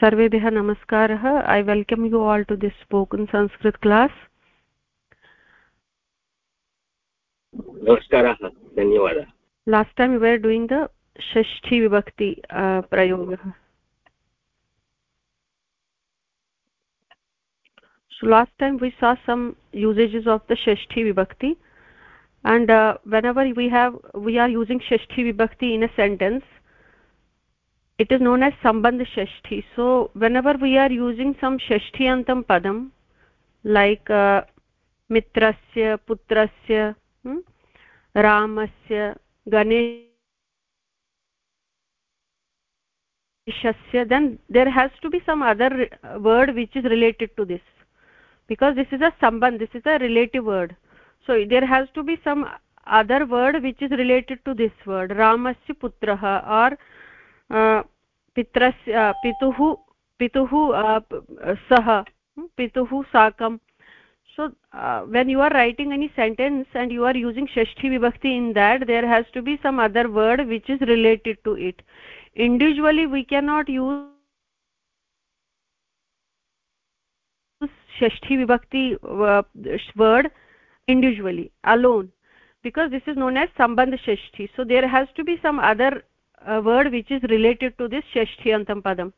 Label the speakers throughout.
Speaker 1: सर्वेभ्यः नमस्कारः I welcome you all to this spoken Sanskrit class
Speaker 2: नमस्कारः धन्यवादः
Speaker 1: last time we are doing the षष्ठी विभक्ति प्रयोगः so last time we saw some usages of the shashti vibhakti and uh, whenever we have we are using shashti vibhakti in a sentence it is known as sambandh shashti so whenever we are using some shashti antam padam like uh, mitrasya putrasya hmm? ramasya ganeshasya then there has to be some other word which is related to this because this is a sambandh this is a relative word so there has to be some other word which is related to this word ramasya putrah or पित्रस्य पितुः पितुः सः पितुः साकं so uh, when you are writing any sentence and you are using shashti vibhakti in that there has to be some other word which is related to it individually we cannot use shashti vibhakti uh, word individually alone because this is known as sambandh shashti so there has to be some other uh, word which is related to this shashtyantam padam.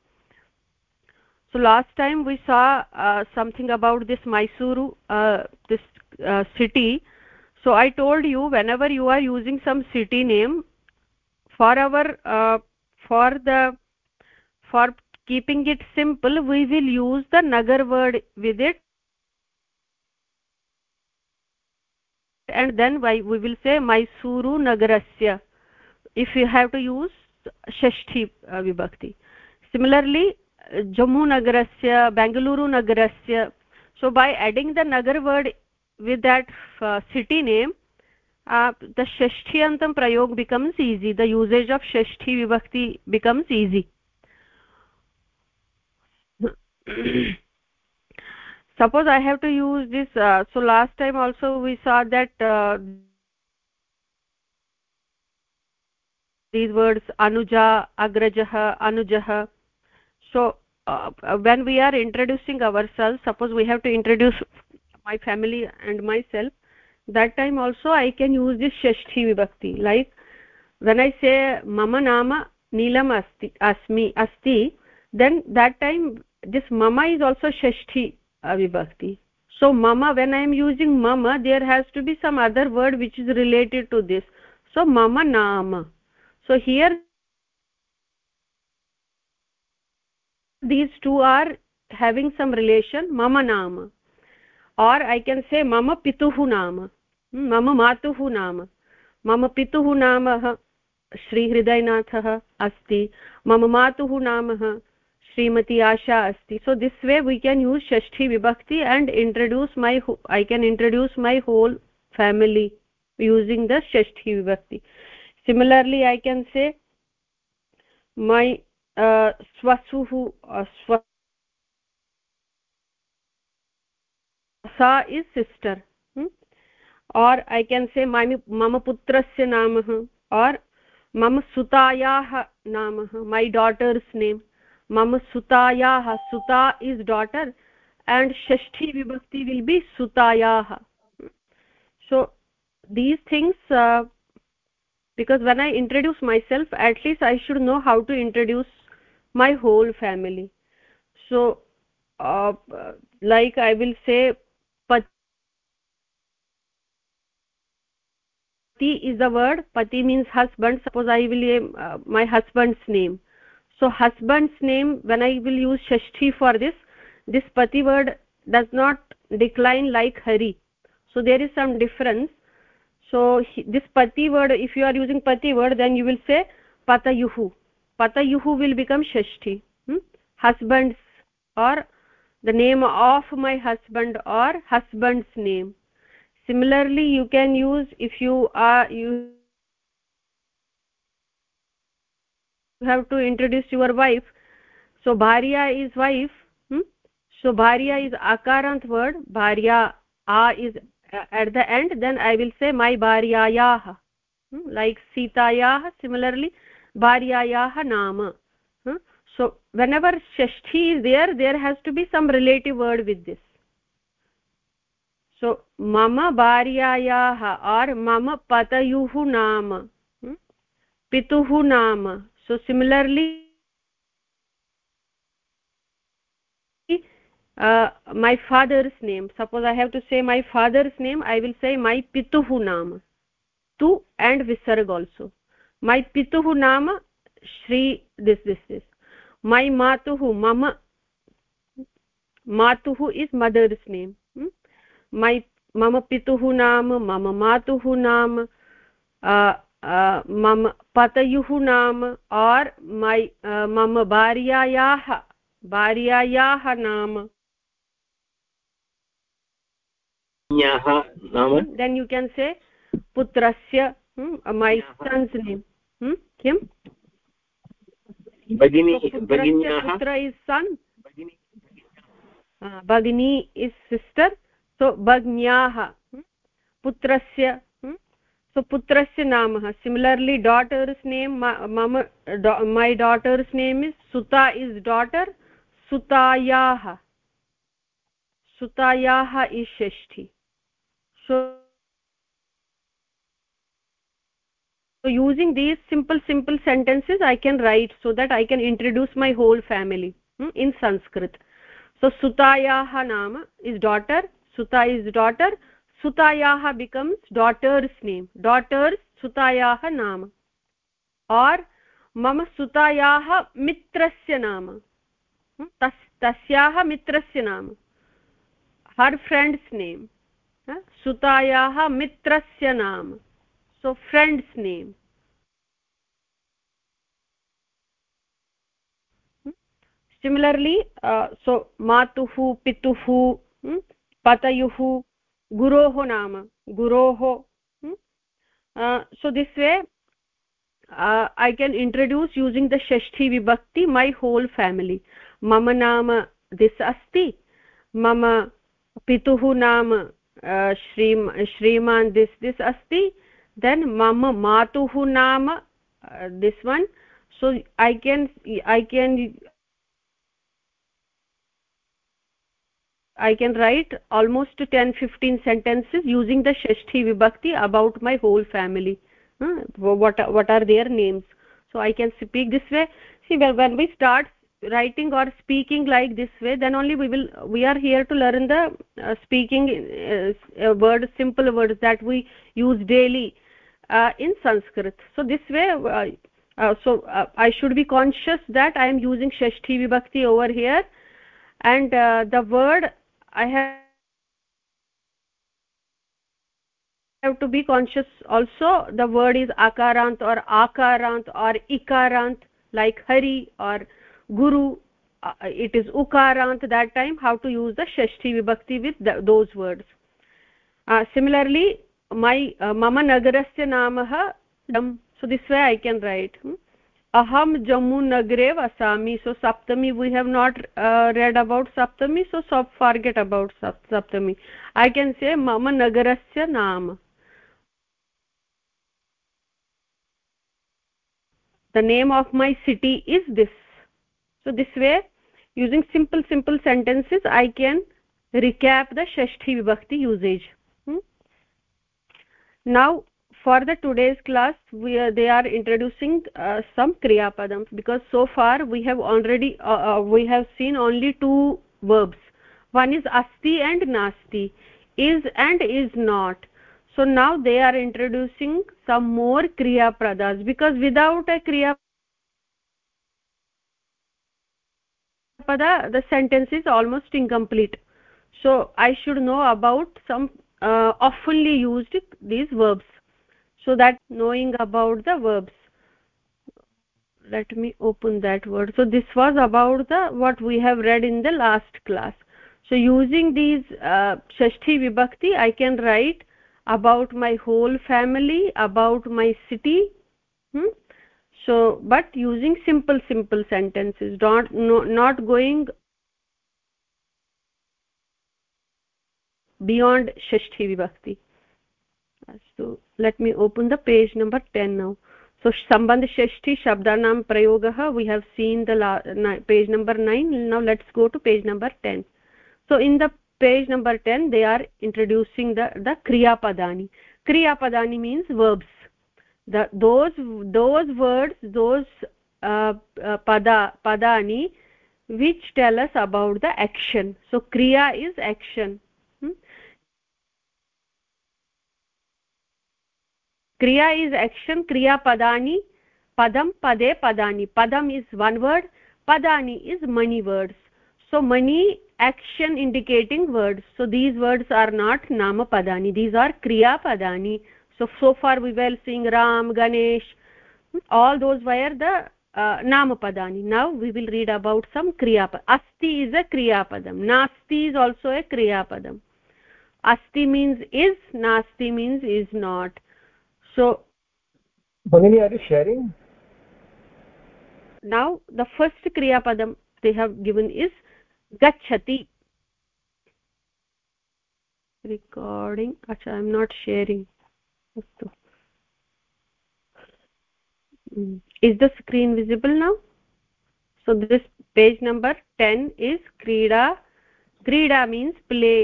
Speaker 1: So last time we saw uh, something about this mysuru uh, this uh, city. So i told you whenever you are using some city name for our uh, for the for keeping it simple we will use the nagar word with it. And then we will say mysuru nagarasya if you have to use shashti uh, vibhakti. Similarly jammu nagarasya bangalore nagarasya. So by adding the nagar word with that uh, city name uh, the shashti antam prayog becomes easy. The usage of shashti vibhakti becomes easy. Suppose i have to use this uh, so last time also we saw that uh, these words anuja agrajah anujah so uh, when we are introducing ourselves suppose we have to introduce my family and myself that time also i can use this shashti vibhakti. Like when i say mama nama neelam asti asmi asti then that time this mama is also shashti uh, vibhakti. So mama when i am using mama there has to be some other word which is related to this. So mama nama so here these two are having some relation mama nama or i can say mama pituh nama mama matuh nama mama pituh namah श्रीहृदयनाथः अस्ति मम मातुः नामः श्रीमती आशा अस्ति so this way we can use shashti vibhakti and introduce my i can introduce my whole family using the shashti vibhakti similarly i can say my uh, swasuh uh, swa sa is sister hmm? or i can say my mama putrasya namah or mama sutayah namah my daughter's name mama sutayah suta is daughter and shashti vibhakti will be sutayah so these things uh, because when i introduce myself at least i should know how to introduce my whole family. So uh, like i will say pati is the word. Pati means husband. Suppose i will uh, my husband's name. So husband's name when i will use shashti for this this pati word does not decline like hari. So there is some difference so he, this pati word if you are using pati word then you will say patayuhu. Patayuhu will become shashti. Hmm? husband's or the name of my husband or husband's name. Similarly you can use if you are you have to introduce your wife. So bharya is wife. Hmm? so bharya is akarant word. Bharya a is at the end then i will say my bharyayah hmm? like sitayah similarly bharyayah nama hmm? so whenever shashti is there there has to be some relative word with this so mama bharyayah or mama patayuh nama hmm? pituh nama so similarly uh, my father's name suppose i have to say my father's name i will say my pituh naam tu and visarg also my pituh naam shri this this this my matuh mama matuh is mother's name hmm? my mama pituh naam mama matuh naam uh, uh, mama patayuh naam or my uh, mama कन्याः
Speaker 3: नाम?
Speaker 1: Then you can से पुत्रस्य मै sons name किम् भगिनी is sister सो भग्न्याः। पुत्रस्य सो पुत्रस्य नाम। Similarly daughter's name मम my daughter's name is सुता इस् डाटर् सुतायाः सुतायाः इष्ठी so so using these simple simple sentences i can write so that i can introduce my whole family hmm, in sanskrit so sutayah nama is daughter suta is daughter sutayah becomes daughter's name daughter's sutayah nama or मम सुतायाः मित्रस्य नाम तस् तस्याः मित्रस्य नाम हर् friends name सुतायाः मित्रस्य नाम। So friends name similarly so मातुः, पितुः hmm? पतयुः, गुरोः नाम। गुरोः so this way I can introduce using the षष्ठी विभक्ति मै होल् फेमिलि मम नाम दिस् अस्ति मम पितुः नाम श्री श्रीमान् दिस् दिस् अस्ति देन् मम मातुः नाम this one so I can I can i can write almost 10 15 sentences using the shashti vibhakti about my whole family uh, what what are their names so i can speak this way see when we start writing or speaking like this way then only we will we are here to learn the uh, speaking uh, word simple words that we use daily uh, in sanskrit. So this way uh, uh, so uh, i should be conscious that i am using shashti vibhakti over here and the word i have have to be conscious also the word is akarant or akarant or ikarant like hari or guru uh, it is ukarant that time how to use the shashti vibhakti with the, those words uh, similarly my uh, mama nagarasya namah dam so this way i can write hmm? aham jammu nagre vasami so saptami we have not uh, read about saptami so so forget about saptami i can say mama nagarasya nama the name of my city is this so this way using simple simple sentences i can recap the shashti vibhakti usage. Hmm? now for the today's class we are, they are introducing uh, some kriya padams because so far we have already uh, uh, we have seen only two verbs. One is asti and nasti is and is not. So now they are introducing some more kriya pradas because without a kriya the sentence is almost incomplete. So i should know about some uh, oftenly used these verbs. So that knowing about the verbs. Let me open that word. So this was about the what we have read in the last class. So using these uh, shashti vibhakti i can write about my whole family about my city hmm? So but using simple simple sentences not no, not going beyond shashti vibhakti so let me open the page number 10 now so sambandh shashti shabdanam prayogah we have seen the la, page number 9 now let's go to page number 10 so in the page number 10 they are introducing the the kriya padani kriya padani means verbs those those words those uh, uh, pada padani which tell us about the action. So kriya is action. Kriya is action kriya padani padam pade padani. Padam is one word padani is many words. So many action indicating words. So these words are not nama padani. These are kriya padani so so far we were seeing ram ganesh all those were the uh, nama padani now we will read about some kriya asti is a kriya padam nasti is also a kriya padam asti means is nasti means is not. So
Speaker 3: Bhagini, are you sharing?
Speaker 1: now the first kriya padam they have given is gachati recording? Acha i am not sharing अस्तु। Is the screen visible now so this page number ten is क्रीडा क्रीडा means play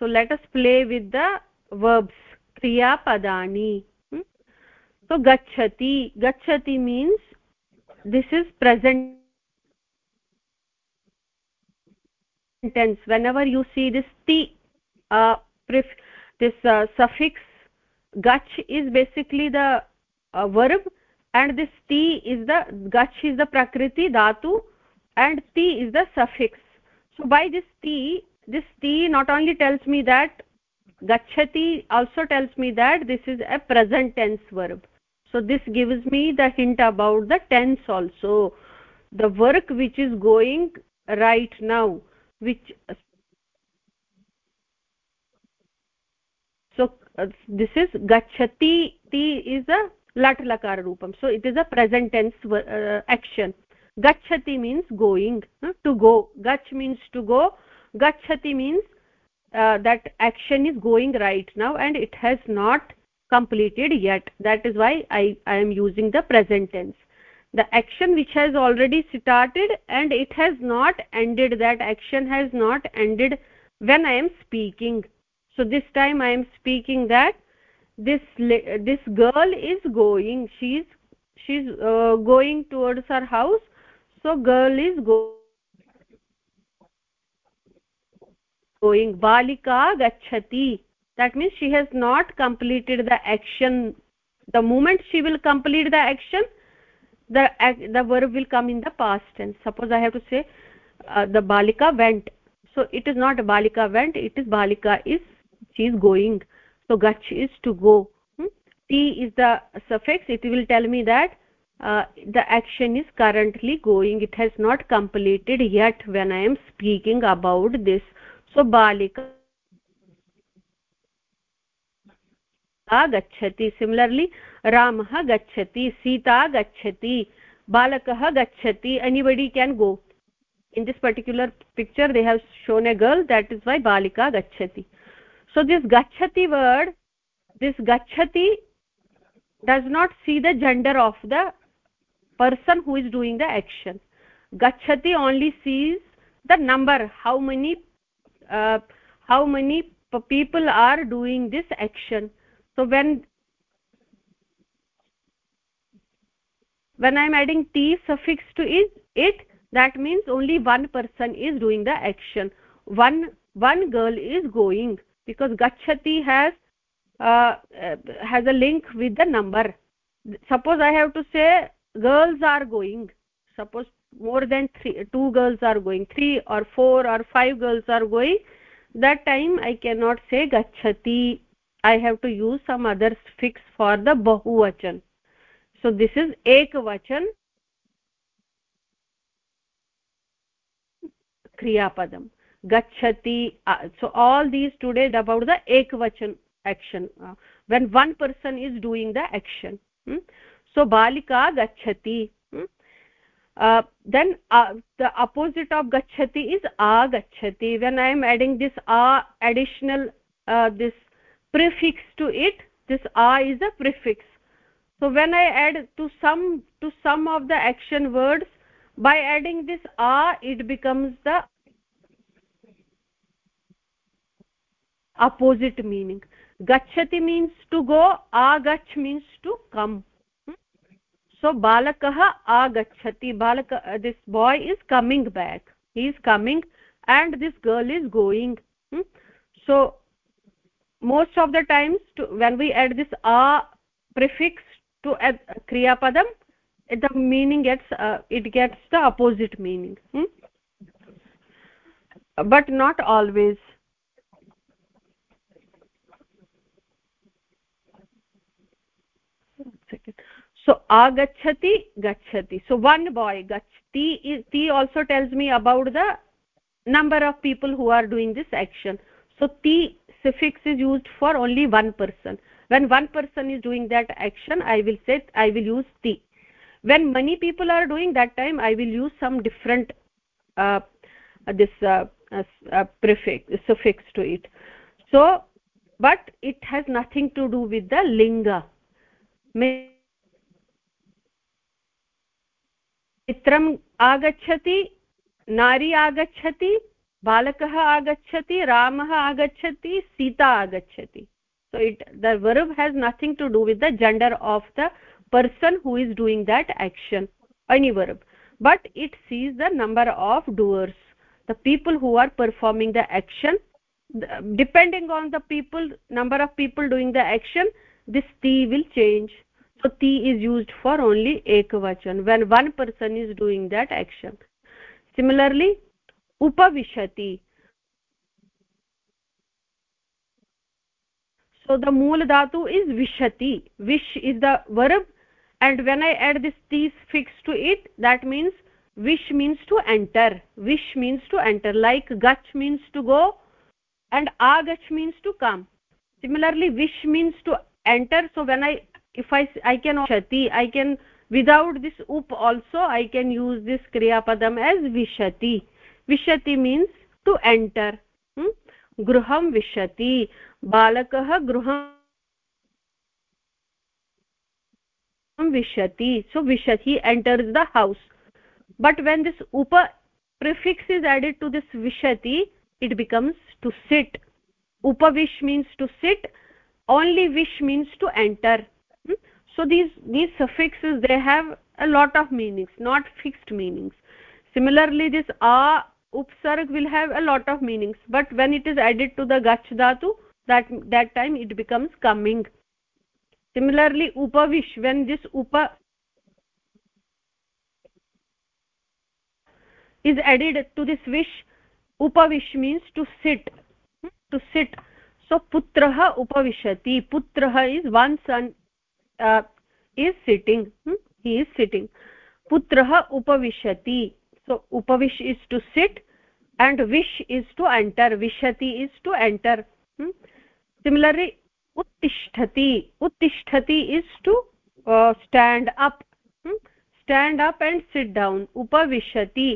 Speaker 1: so let us play with the verbs क्रियापदानि so गच्छति गच्छति means this is present sentence whenever you see this t uh, this uh, suffix gach is basically the uh, verb and this ti is the gach is the prakriti dhatu and ti is the suffix. So by this ti this ti not only tells me that gachati also tells me that this is a present tense verb. So this gives me the hint about the tense also. The work which is going right now which so uh, this is gachati ti is a lat lakar roopam so it is a present tense uh, action. Gachati means going uh, to go. Gach means to go. Gachati means uh, that action is going right now and it has not completed yet. That is why i i am using the present tense. The action which has already started and it has not ended. That action has not ended when i am speaking so this time i am speaking that this this girl is going she's she's uh, going towards her house. So girl is go going balika gachati that means she has not completed the action. The moment she will complete the action the the verb will come in the past tense. Suppose i have to say uh, the balika went. So it is not balika went it is balika is she is going. So gach is to go. Hmm? T is the suffix. It will tell me that uh, the action is currently going. It has not completed yet when i am speaking about this. So balika gachhati similarly ramah gachhati sita gachhati balakah gachhati anybody can go. In this particular picture they have shown a girl. That is why balika gachhati so this gachati word this gachati does not see the gender of the person who is doing the action. Gachati only sees the number how many uh, how many people are doing this action. So when when i am adding t suffix to it it that means only one person is doing the action. One one girl is going because gachati has uh, uh, has a link with the number. Suppose i have to say girls are going. Suppose more than three two girls are going three or four or five girls are going. That time i cannot say gachati i have to use some other fix for the bahuvachan. So this is ekvachan kriyapadam gachati uh, so all these today about the ekvachan action uh, when one person is doing the action hmm? so balika gachati hmm? uh, then uh, the opposite of gachati is agachati when i am adding this a additional uh, this prefix to it this a is a prefix so when i add to some to some of the action words by adding this a it becomes the opposite meaning. Gachati means to go agach means to come. So balakah agachati balak uh, this boy is coming back. He is coming and this girl is going. Hmm? so most of the times when we add this a prefix to a kriya padam the meaning gets uh, it gets the opposite meaning. Hmm? but not always so agachati gachati. So one boy gachati t also tells me about the number of people who are doing this action. So t suffix is used for only one person. When one person is doing that action i will say i will use ti when many people are doing that time i will use some different uh, this uh, uh, prefix suffix to it. So but it has nothing to do with the linga मित्रम् आगच्छति नारी आगच्छति बालकः आगच्छति रामः आगच्छति सीता आगच्छति so it the verb has nothing to do with the gender of the person who is doing that action any verb but it sees the number of doers the people who are performing the action depending on the people number of people doing the action this t will change so ti is used for only ekvachan. When one person is doing that action. Similarly upavishati. So the mool dhatu is vishati. Vish is the verb and when i add this t fix to it that means wish means to enter. Wish means to enter. Like gach means to go and agach means to come. Similarly wish means to enter. So when i if i i can shati i can without this up also i can use this kriya padam as vishati विशति means to enter गृहं विशति बालकः गृहं vishati so vishati enters the house but when this upa prefix is added to this vishati it becomes to sit upavish means to sit only vish means to enter so these these suffixes they have a lot of meanings not fixed meanings. Similarly this a upsarg will have a lot of meanings but when it is added to the gach dhatu that that time it becomes coming. Similarly upavish when this upa is added to this wish upavish means to sit hmm, to sit. So putrah upavishati putrah is one son is sitting he is sitting पुत्रः उपविशति so उपविश् is to sit and विश् is to enter विशति is to enter similarly उत्तिष्ठति उत्तिष्ठति is to stand up stand up and sit down उपविशति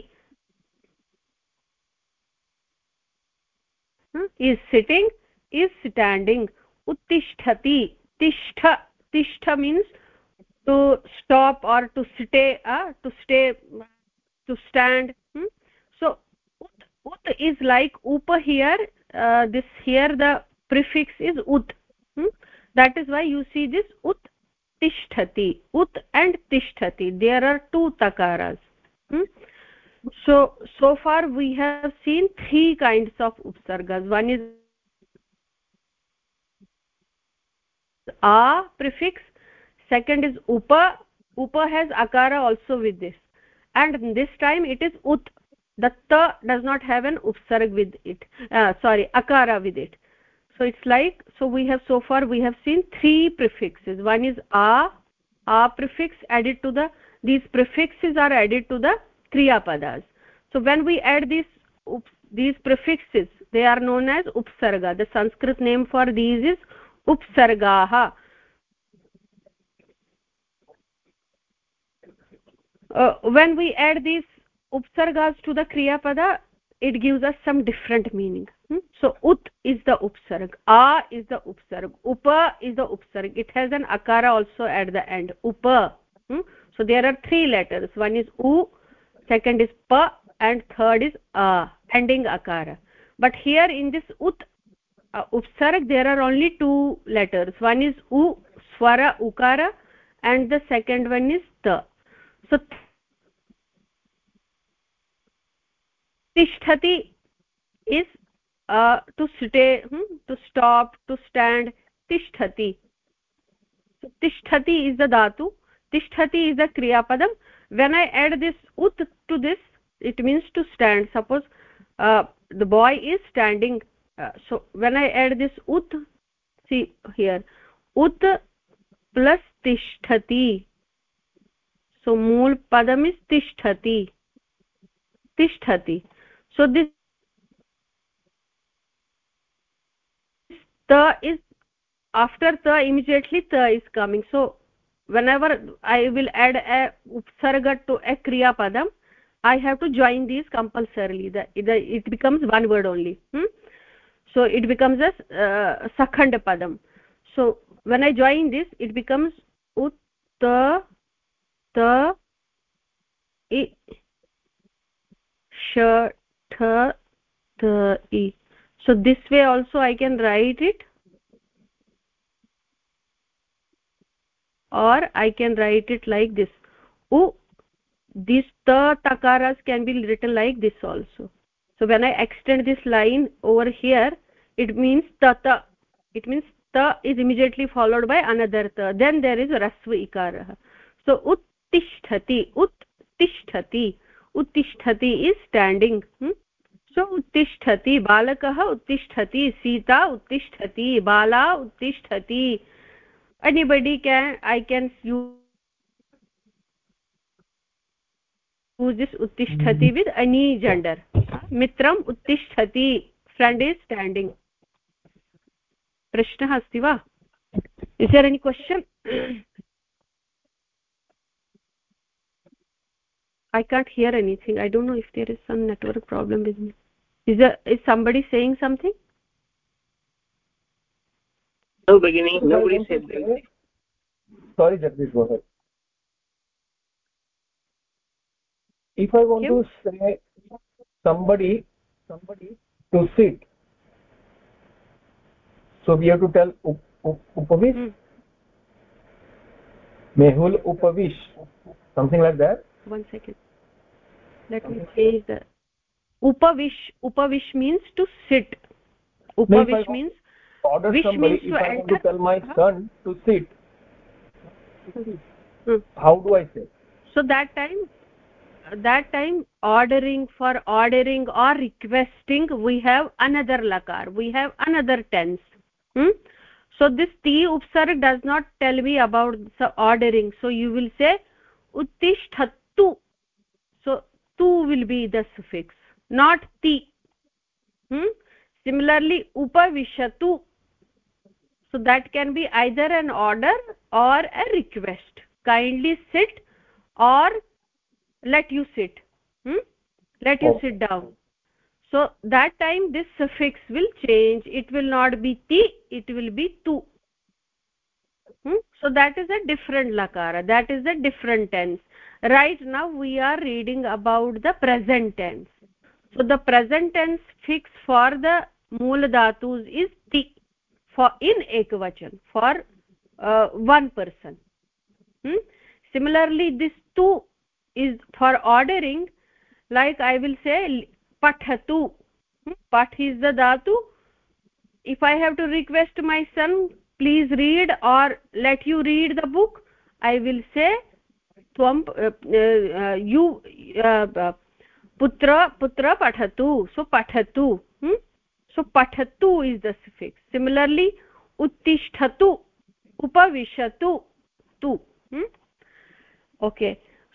Speaker 1: is sitting is standing उत्तिष्ठति तिष्ठ tishtha means to stop or to stay uh, to stay to stand hmm? so ut, ut is like upa here uh, this here the prefix is ut hmm? that is why you see this ut tishtati ut and tishtati there are two takaras hmm? so so far we have seen three kinds of upsargas one is a prefix second is upa. Upa has akara also with this. And this time it is ut. The ta does not have an upsarg with it. Uh, sorry akara with it. So it's like so we have so far we have seen three prefixes. One is a a prefix added to the these prefixes are added to the kriya padas so when we add this these prefixes they are known as upsarga. The sanskrit name for these is upsargaah uh, when we add these upsargas to the kriya pada it gives us some different meaning. Hmm? so ut is the upsarg a is the upsarg upa is the upsarg. It has an akara also at the end upa. Hmm? so there are three letters. One is u second is pa and third is a ending akara. But here in this ut uh, upsarg there are only two letters one is u swara ukara and the second one is ta so tishtati is uh, to stay hmm, to stop to stand tishtati so tishtati is the dhatu tishtati is the kriya padam when i add this ut to this it means to stand suppose uh, the boy is standing uh, so when i add this ut see here ut plus tishtati so mool padam is tishtati tishtati so this ta is after ta immediately ta is coming so whenever i will add a upsarga to a kriya padam i have to join these compulsorily the, the it becomes one word only hmm? So it becomes a uh, sakhand padam. So when i join this it becomes utta ta i sh tha ta i. So this way also i can write it. Or i can write it like this. U these ta takaras can be written like this also. So when i extend this line over here it means tata it means ta is immediately followed by another ta then there is rasva ikarah so uttisthati uttisthati uttisthati is standing hmm? so उत्तिष्ठति बालकः उत्तिष्ठति सीता उत्तिष्ठति बाला उत्तिष्ठति anybody can i can use this uttisthati with any gender mitram uttisthati friend is standing प्रश्नः अस्ति वा is there any question i can't hear anything i don't know if there is some network problem with me is there is somebody saying something
Speaker 2: no beginning nobody said anything
Speaker 3: sorry jagdish go ahead if i want to say somebody somebody to sit so we have to tell up, up, upavish? Hmm. mehul upavish. Something like that?
Speaker 1: One second. Let me change the upavish upavish means to sit. Upavish means
Speaker 3: order wish somebody means if i want to tell my son to sit. Hmm. how do i say
Speaker 1: so that time that time ordering for ordering or requesting we have another lakar. We have another tense hmm? so this ti upsarg does not tell me about the ordering so you will say uttishthatu so tu will be the suffix not ti hmm? similarly upavishatu so that can be either an order or a request kindly sit or let you sit hmm? let you oh. sit down so that time this suffix will change. It will not be ti it will be tu. Hmm? so that is a different lakara. That is a different tense. Right now we are reading about the present tense. So the present tense fix for the mool dhatus is ti for in ekvachan for uh, one person. Hmm? similarly this tu is for ordering. Like i will say पठतु। पठ is ददातु if I have to request my son please read or let you read the book I will say त्वं यु पुत्र पुत्र पठतु सो पठतु सो पठतु is दिफिक्स् similarly उत्तिष्ठतु उपविशतु तु okay.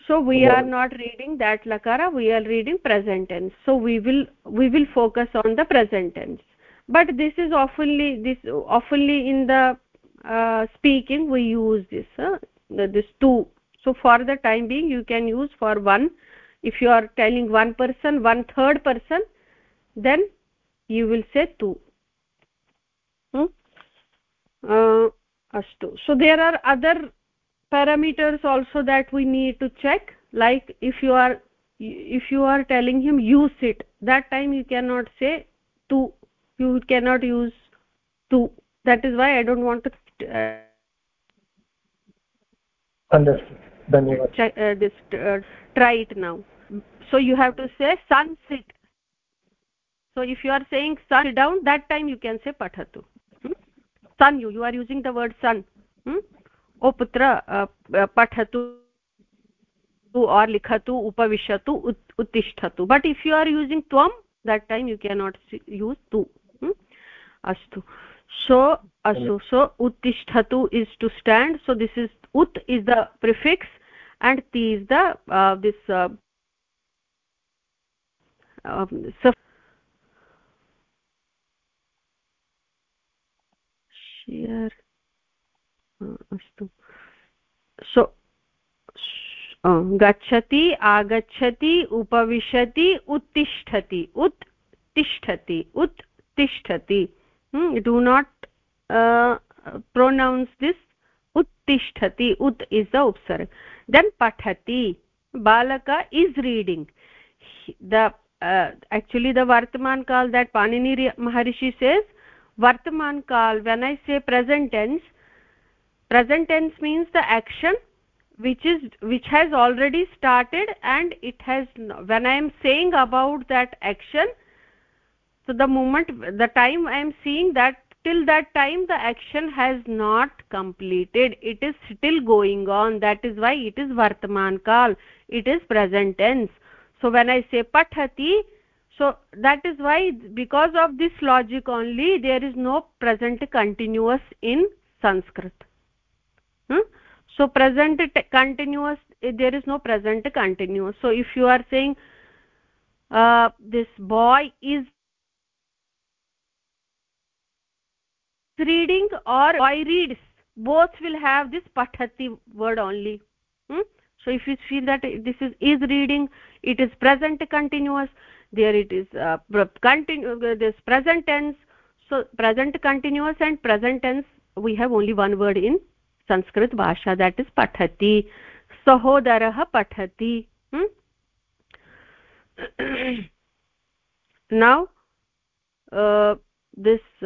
Speaker 1: So we are not reading that lakara we are reading present tense. So we will we will focus on the present tense. But this is oftenly this oftenly in the uh, speaking we use this uh, this two. So for the time being you can use for one. If you are telling one person one third person then you will say two. Hmm? uh, astu so there are other parameters also that we need to check. Like if you are if you are telling him use it that time you cannot say to you cannot use to. That is why i don't want to uh,
Speaker 3: understood.
Speaker 1: Check, uh, this uh, try it now. So you have to say sun sit. So if you are saying sun down that time you can say pathatu hmm? sun you you are using the word sun. Hmm? ओ पुत्र पठतु और लिखतु, उपविशतु उत्तिष्ठतु। But if you are using त्वं that time you cannot use तु। अस्तु। So अस्तु। So उत्तिष्ठतु is to stand so this is उत् इस् द प्रिफिक्स् एण्ड् ति इस् दिस् शियर् अस्तु। सो गच्छति, आगच्छति, उपविशति, उत्तिष्ठति उत् तिष्ठति उत् तिष्ठति डु नाट् प्रोनौन्स् दिस् उत्तिष्ठति, उत् इस् द उपसर्ग। देन् पठति, balak is reading the the vartaman kal that panini maharishi says vartaman kal when i say present tense present tense means the action which is which has already started and it has when i am saying about that action so the moment the time i am seeing that till that time the action has not completed. It is still going on. That is why it is vartaman kal it is present tense. So when i say pathati so that is why because of this logic only there is no present continuous in sanskrit hmm? so present continuous there is no present continuous so if you are saying uh, this boy is reading or boy reads both will have this pathati word only hmm? so if you feel that this is is reading it is present continuous there it is uh, continue this present tense so present continuous and present tense we have only one word in Sanskrit भाषा that is पठति। सहोदरः पठति। Now this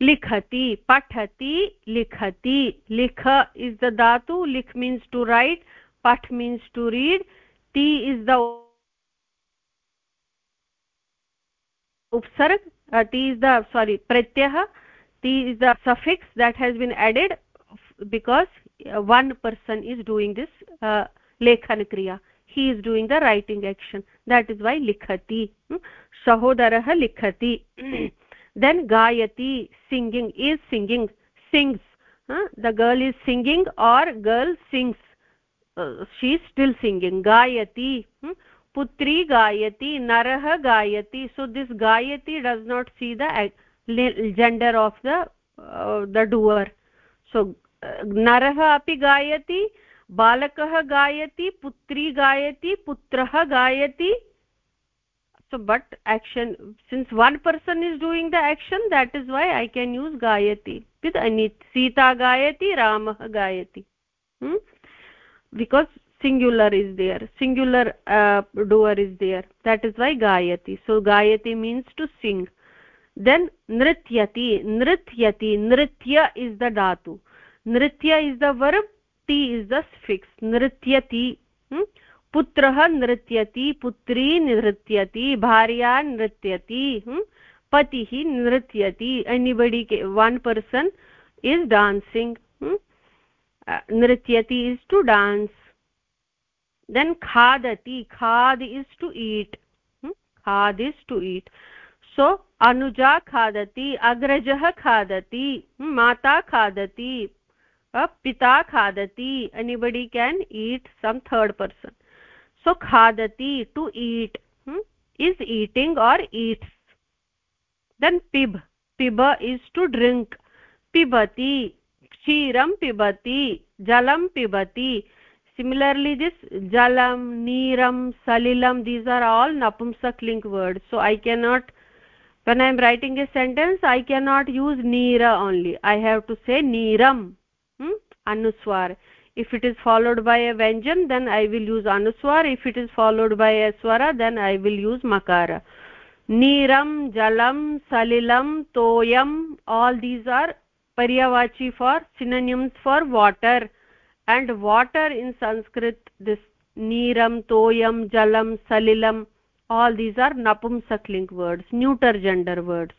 Speaker 1: लिखति, पठति, लिखति। लिख is the धातु, लिख means to write पठ मीन्स् टु रीड् ति इस् द उपसर्ग ति इस् द सोरि प्रत्ययः, ति is the suffix that has been added because uh, one person is doing this uh, kriya he is doing the writing action that is why likhati hmm? sahodarah likhati then gayati singing is singing sings huh? the girl is singing or girl sings uh, she is still singing gayati hmm? putri gayati narah gayati so this gayati does not see the uh, gender of the uh, the doer so नरः अपि गायति बालकः गायति पुत्री गायति पुत्रः गायति so but action since one person is doing the action that is why i can use gayati with anit sita gayati ramah gayati hmm? because singular is there singular uh, doer is there that is why gayati so gayati means to sing then nrityati nrityati nritya is the dhatu नृत्य is the verb ति is the fix नृत्यति पुत्रः नृत्यति पुत्री नृत्यति भार्या नृत्यति पतिः नृत्यति. Anybody one person is dancing नृत्यति is to dance then खादति खाद् इस् टु ईट् खाद् इस् टु ईट् सो अनुजा खादति अग्रजः खादति माता खादति. uh, pita khadati anybody can eat some third person so khadati to eat hmm, is eating or eats then pib piba is to drink pibati kshiram pibati jalam pibati similarly this jalam neeram salilam these are all napumsak link words so i cannot when i am writing a sentence i cannot use neera only i have to say neeram hmm? anuswar. If it is followed by a vyanjan then i will use anuswar. If it is followed by a swara then i will use makara. Neeram jalam salilam toyam all these are paryavachi for synonyms for water. And water in sanskrit this neeram toyam jalam salilam all these are napumsakling words neuter gender words.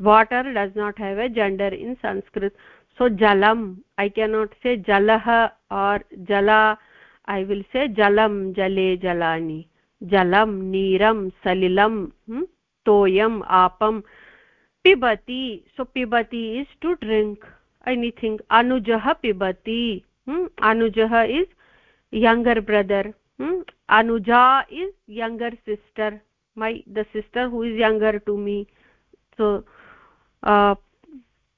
Speaker 1: Water does not have a gender in sanskrit so jalam i cannot say jalah or jala i will say jalam jale jalani jalam neeram salilam hmm? toyam apam pibati so pibati is to drink anything anujah pibati hmm? anujah is younger brother hmm? anuja is younger sister my the sister who is younger to me so uh,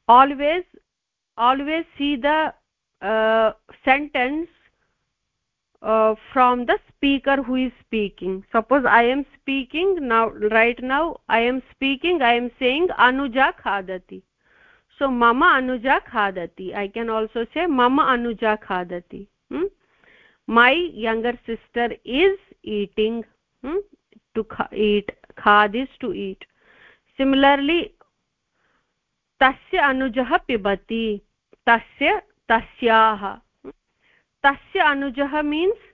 Speaker 1: always always see the uh, sentence uh, from the speaker who is speaking. Suppose i am speaking now right now i am speaking i am saying anuja khadati. So mama anuja khadati. I can also say mama anuja khadati. Hmm? my younger sister is eating hmm? to eat khad is to eat. Similarly tasya anujah pibati तस्य तस्याः। तस्य अनुजः means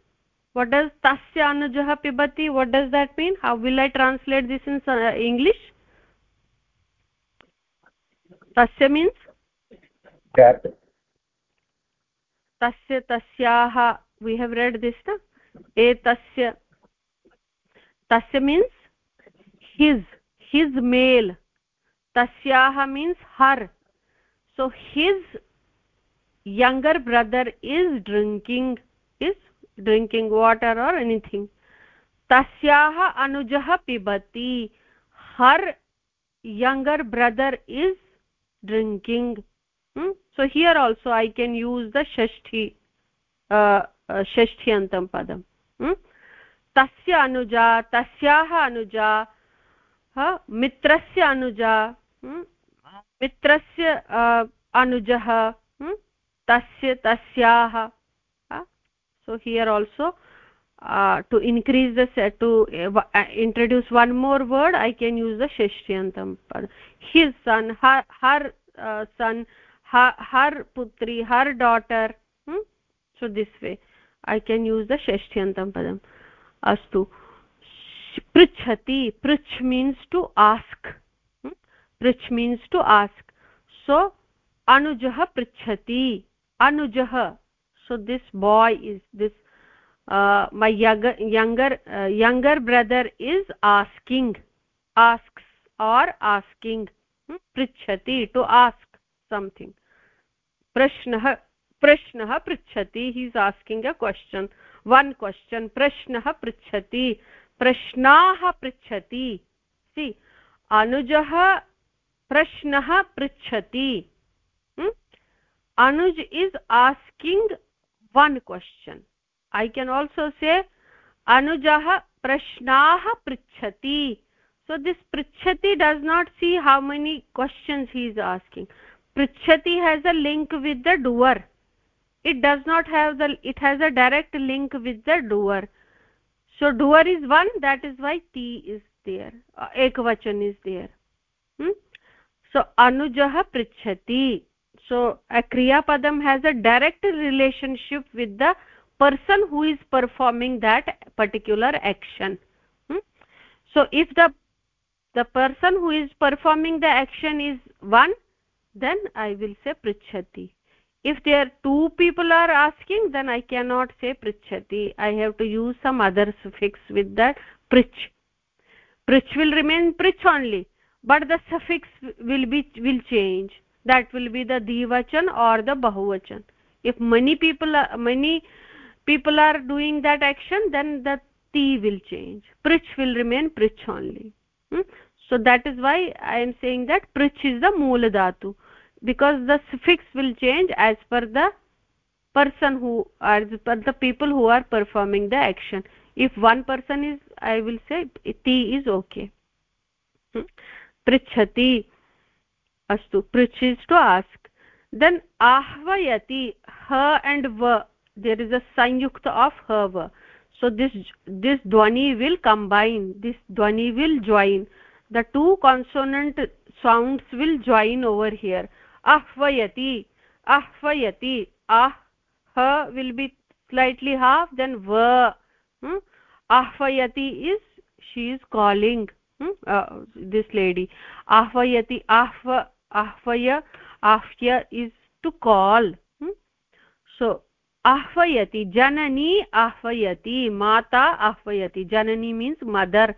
Speaker 1: what does तस्य अनुजः पिबति? What does that mean how will I translate this in English तस्य
Speaker 3: means
Speaker 1: तस्य तस्याः वी हेव् रेड् दिस् न एतस्य तस्य। मीन्स् हिज् हिज् मेल् तस्याः means her so his younger brother is drinking is drinking water or anything tasyaah anujah pibati her younger brother is drinking hmm? so here also i can use the shashti uh, uh, षष्ठ्यन्तं पदं तस्य अनुजा तस्याः अनुजा मित्रस्य अनुजा मित्रस्य अनुजः तस्य तस्याः so here also to increase the to introduce one more word I can use the षष्ट्यन्तं पद his son her son her पुत्री her daughter so this way I can use the षष्ठ्यन्तं पदम् अस्तु पृच्छति पृच्छ् मीन्स् टु आस्क् पृच्छ् means to ask so अनुजः पृच्छति anujah so this boy is this uh, my younger younger uh, younger brother is asking asks or asking hmm? pritchati to ask something prashnah prashnah pritchati he is asking a question one question prashnah pritchati prashnaah pritchati see anujah prashnah pritchati hmm? Anuj is asking one question. I can also say anujah prashnaah prichhati so this prichhati does not see how many questions he is asking. Prichhati has a link with the doer. It does not have the it has a direct link with the doer. So doer is one that is why t is there. Uh, ekvachan is there. Hmm? so anujah prichhati so a kriya padam has a direct relationship with the person who is performing that particular action. Hmm? so if the the person who is performing the action is one then i will say prichhati if there two people are asking then i cannot say prichhati i have to use some other suffix with that prich. Prich will remain prich only but the suffix will be will change that will be the dvachan or the bahuvachan if many people are, many people are doing that action then the t will change prich will remain prich only hmm? so that is why i am saying that prich is the mool dhatu because the suffix will change as per the person who as per the people who are performing the action if one person is i will say t is okay hmm? prichhati astu prich is to ask then ahvayati ha and va there is a sanyukta of ha va so this this dhvani will combine this dhvani will join the two consonant sounds will join over here ahvayati ahvayati ah ha will be slightly half then va hmm? ahvayati is she is calling hmm? uh, this lady ahvayati ahva is to call hmm? so ahvayati janani ahvayati mata ahvayati janani means mother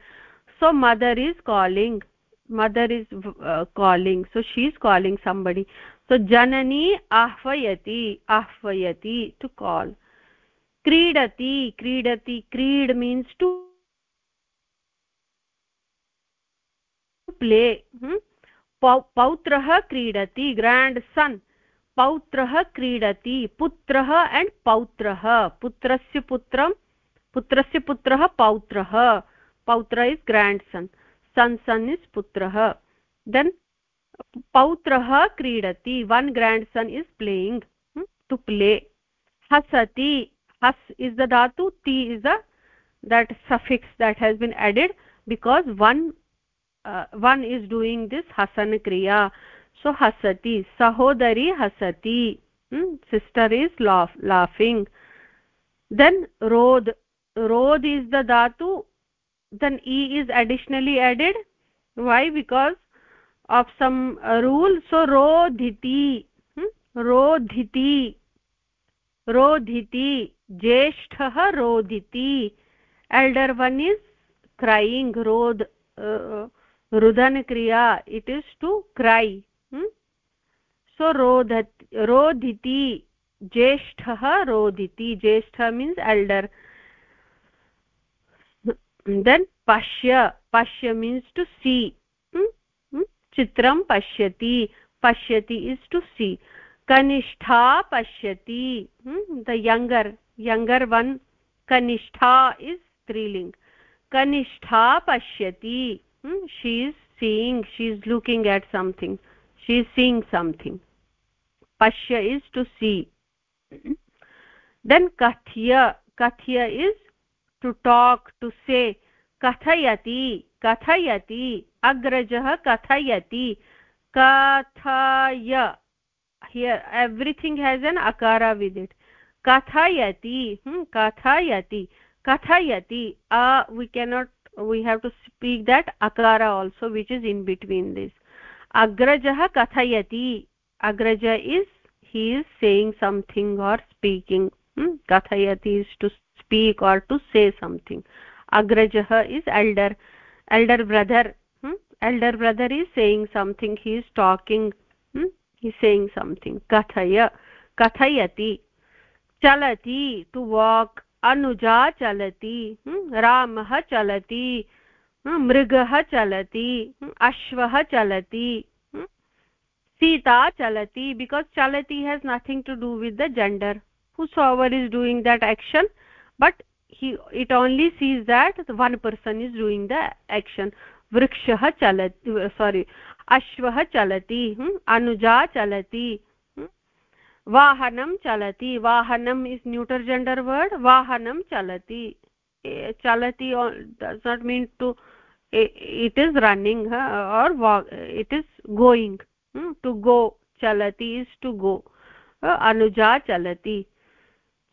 Speaker 1: so mother is calling mother is uh, calling so she is calling somebody so janani ahvayati ahvayati to call क्रीडति क्रीडति क्रीड to play hmm? पौत्रः क्रीडति grand सन् पौत्रः क्रीडति, पुत्रः and पौत्रः. पुत्रस्य पुत्रं, पुत्रस्य पुत्रः, पौत्रः. पौत्र इस् ग्राण्ड् सन् सन् सन् इस् पुत्रः. देन् पौत्रः क्रीडति one grandson is playing to play हसति, हस् इस् द धातु, ति is the that suffix that has been added because one one is doing this hasan kriya so hasati sahodari hasati hmm? sister is laugh, laughing then rod rod is the dhatu then e is additionally added why because of some uh, rule so rodhiti hmm? rodhiti rodhiti jeshtha rodhiti elder one is crying rod uh, रुदन क्रिया it is to cry so hmm? रोधत् रोदिति ज्येष्ठः रोदिति ज्येष्ठ means elder then पश्य पश्य means to see चित्रं पश्यति पश्यति इस् टु सी कनिष्ठा पश्यति द यङ्गर् यङ्गर् वन् कनिष्ठा इस् त्रीलिङ्ग् कनिष्ठा पश्यति kanishtha is striling kanishtha pashyati hmm? she is seeing she is looking at something. She is seeing something. Pashya is to see. Then kathya kathya is to talk to say kathayati kathayati agrajah kathayati kathaya. Here everything has an akara with it. Kathayati hmm, kathayati kathayati uh, we cannot we have to speak that akara also which is in between this. Agrajah kathayati. Agraja is he is saying something or speaking. Hmm? kathayati is to speak or to say something. Agrajah is elder. Elder brother. Hmm? elder brother is saying something. He is talking. Hmm? he is saying something. Kathaya. Kathayati. Chalati. To walk Anuja चलति हम्म, रामः चलति हम्म, मृगः चलति हम्म, अश्वः चलति सीता चलति because चलति has nothing to do with the gender whosoever is doing that action but he it only sees that one person is doing the action वृक्षः चलति सोरि अश्वः चलति अनुजा चलति वाहनं चलति। वाहनम् इस् न्यूटर् जेण्डर् वर्ड् वाहनं चलति। चलति not mean to it is running or it is going to go चलति इस् टु गो अनुजा चलति।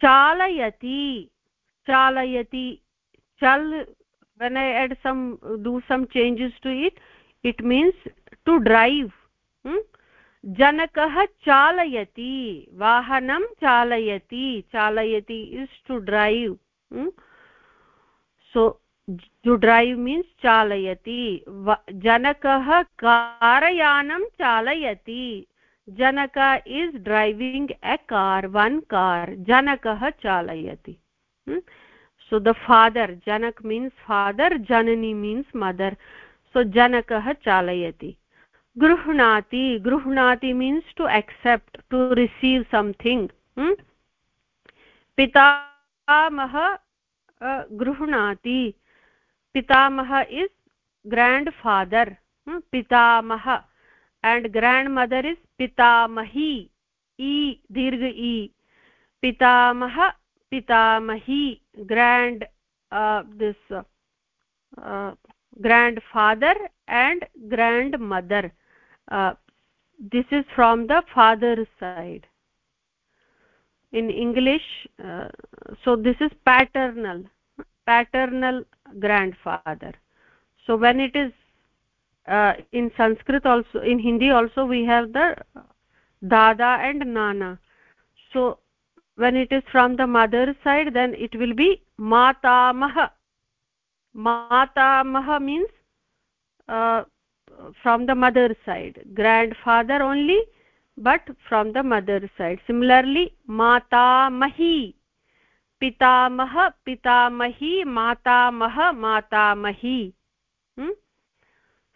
Speaker 1: चालयति चालयति, चल् when I add some do some changes to it it means to drive जनकः चालयति, वाहनं चालयति चालयति is to drive so to drive means चालयति जनकः कारयानं चालयति, janak is driving a car one car जनकः चालयति so the father janak means father Janani means mother so जनकः चालयति. Gruhnati gruhnati means to accept to receive something hmm? pitamah uh, gruhnati pitamah is grandfather hmm? pitamah and grandmother is pitamahi e dirgh e pitamah pitamahi grand uh, this uh, grandfather and grandmother uh, this is from the father's side. In english uh, so this is paternal paternal grandfather. So when it is uh, in sanskrit also in hindi also we have the dada and nana. So when it is from the mother side then it will be matamah. Matamah means uh, from the mother side. Grandfather only but from the mother side. Similarly matamahi. Pitamah pitamahi matamah matamahi. Hmm?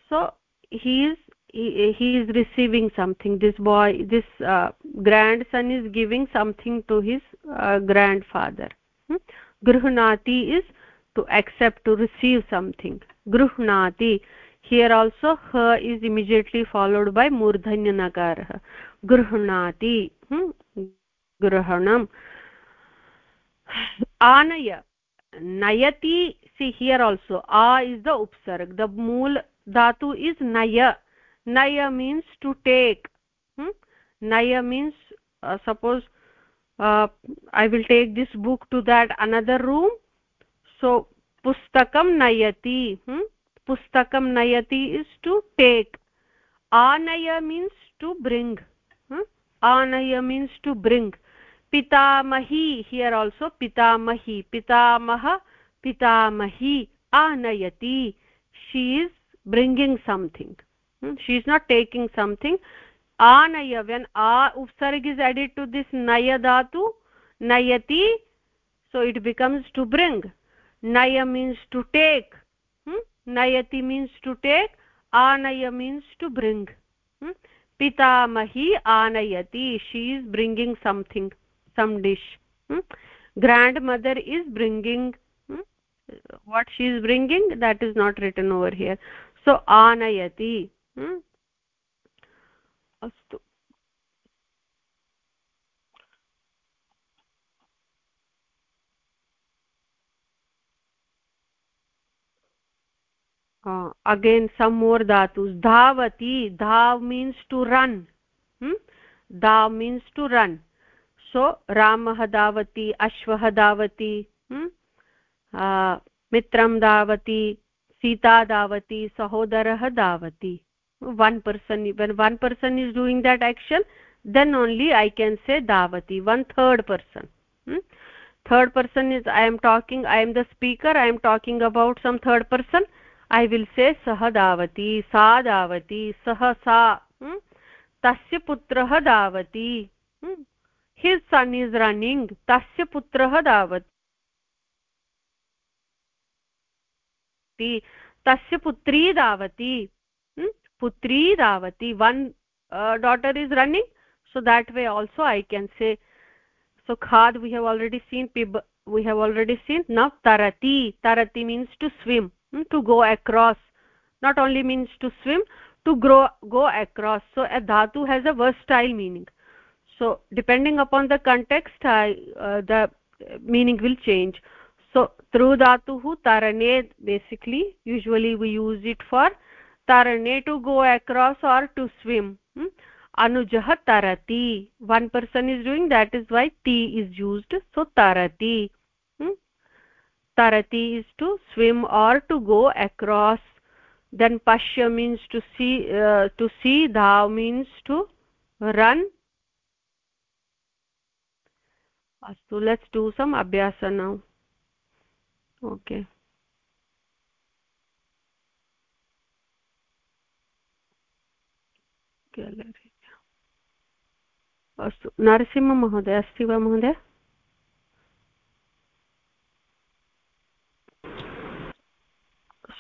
Speaker 1: so he is he, he is receiving something. This boy this uh, grandson is giving something to his uh, grandfather. Hmm? gruhnati is to accept to receive something. Gruhnati by murdhanya nakarah gruhnati hmm? gruhanam anaya nayati see here also a is the upsarg the mool dhatu is naya naya means to take hmm? naya means uh, suppose uh, i will take this book to that another room so pustakam nayati hmm? Pustakam nayati is to take. anaya means to bring. huh? anaya means to bring. pitamahi here also pitamahi pitamah pitamahi anayati she is bringing something. she is not taking something. anaya when a upsarg is added to this naya dhatu nayati so it becomes to bring. naya means to take? Nayati means to take anaya means to bring hmm? pitamahi anayati she is bringing something some dish hmm? grandmother is bringing hmm? what she is bringing that is not written over here so anayati hmm? astu uh, again some more dhatus dhavati dhav means to run hmm? dhav means to run so ramah davati ashvah davati hmm? uh, mitram davati sita davati sahodarah davati one person when one person is doing that action then only i can say davati one third person hmm? third person is i am talking i am the speaker i am talking about some third person I will say सः धावति सा धावति सः सा तस्य पुत्रः धावति his सन् इस् रन्निङ्ग् तस्य पुत्रः धावति तस्य पुत्री धावति पुत्री धावति one daughter is running so that way also I can say so खाद् we have already seen पिब् वी हेव् आलरेडि सीन् न तरति तरति means to swim to go across not only means to swim to grow go across. So a dhatu has a versatile meaning. So depending upon the context uh, the meaning will change. So through dhatuhu tarane basically usually we use it for tarane to go across or to swim. Hmm? anujah tarati. One person is doing that is why t is used. So tarati tarati is to swim or to go across then pashya means to see uh, to see dhav means to run so let's do some abhyasa now okay अस्तु नरसिंहमहोदय अस्ति वा महोदय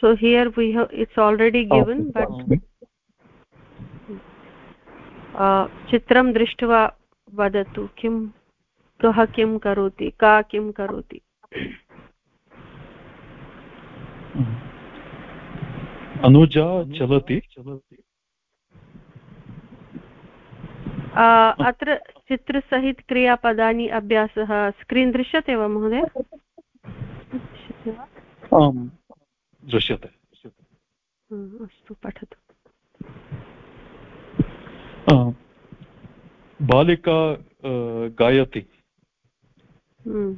Speaker 1: so here we have it's already given but uh, चित्रं दृष्ट्वा वदतु किं कः किं करोति का किं करोति
Speaker 4: अनुजा चलति
Speaker 1: अत्र चित्रसहित क्रियापदानि अभ्यासः स्क्रीन् दृश्यते वा महोदय
Speaker 4: आम् दृश्यते।
Speaker 1: अस्तु पठतु।
Speaker 4: बालिका गायति।
Speaker 1: हम्म।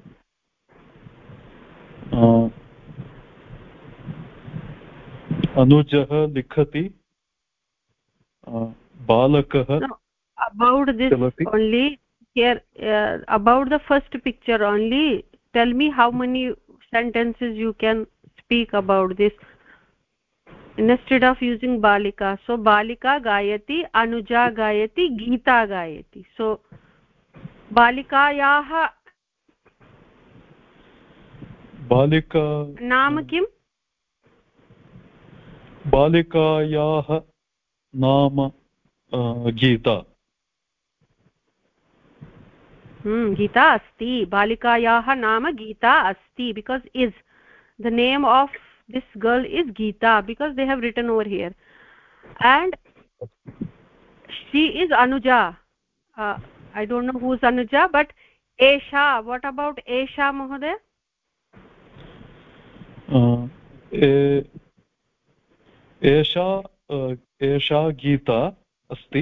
Speaker 4: अनुजः लिखति बालकः
Speaker 1: about this only here about the first picture only tell me how many sentences you can speak about this instead of using balika so balika gayati anuja gayati geeta gayati so बालिकायाः
Speaker 4: बालिका
Speaker 1: नाम किम्
Speaker 4: बालिकायाः नाम गीता
Speaker 1: हम्म, गीता अस्ति बालिकायाः नाम गीता अस्ति because is the name of this girl is Gita because they have written over here and she is anuja uh, i don't know who's anuja but esha what about esha mohoday
Speaker 4: एषा एषा गीता अस्ति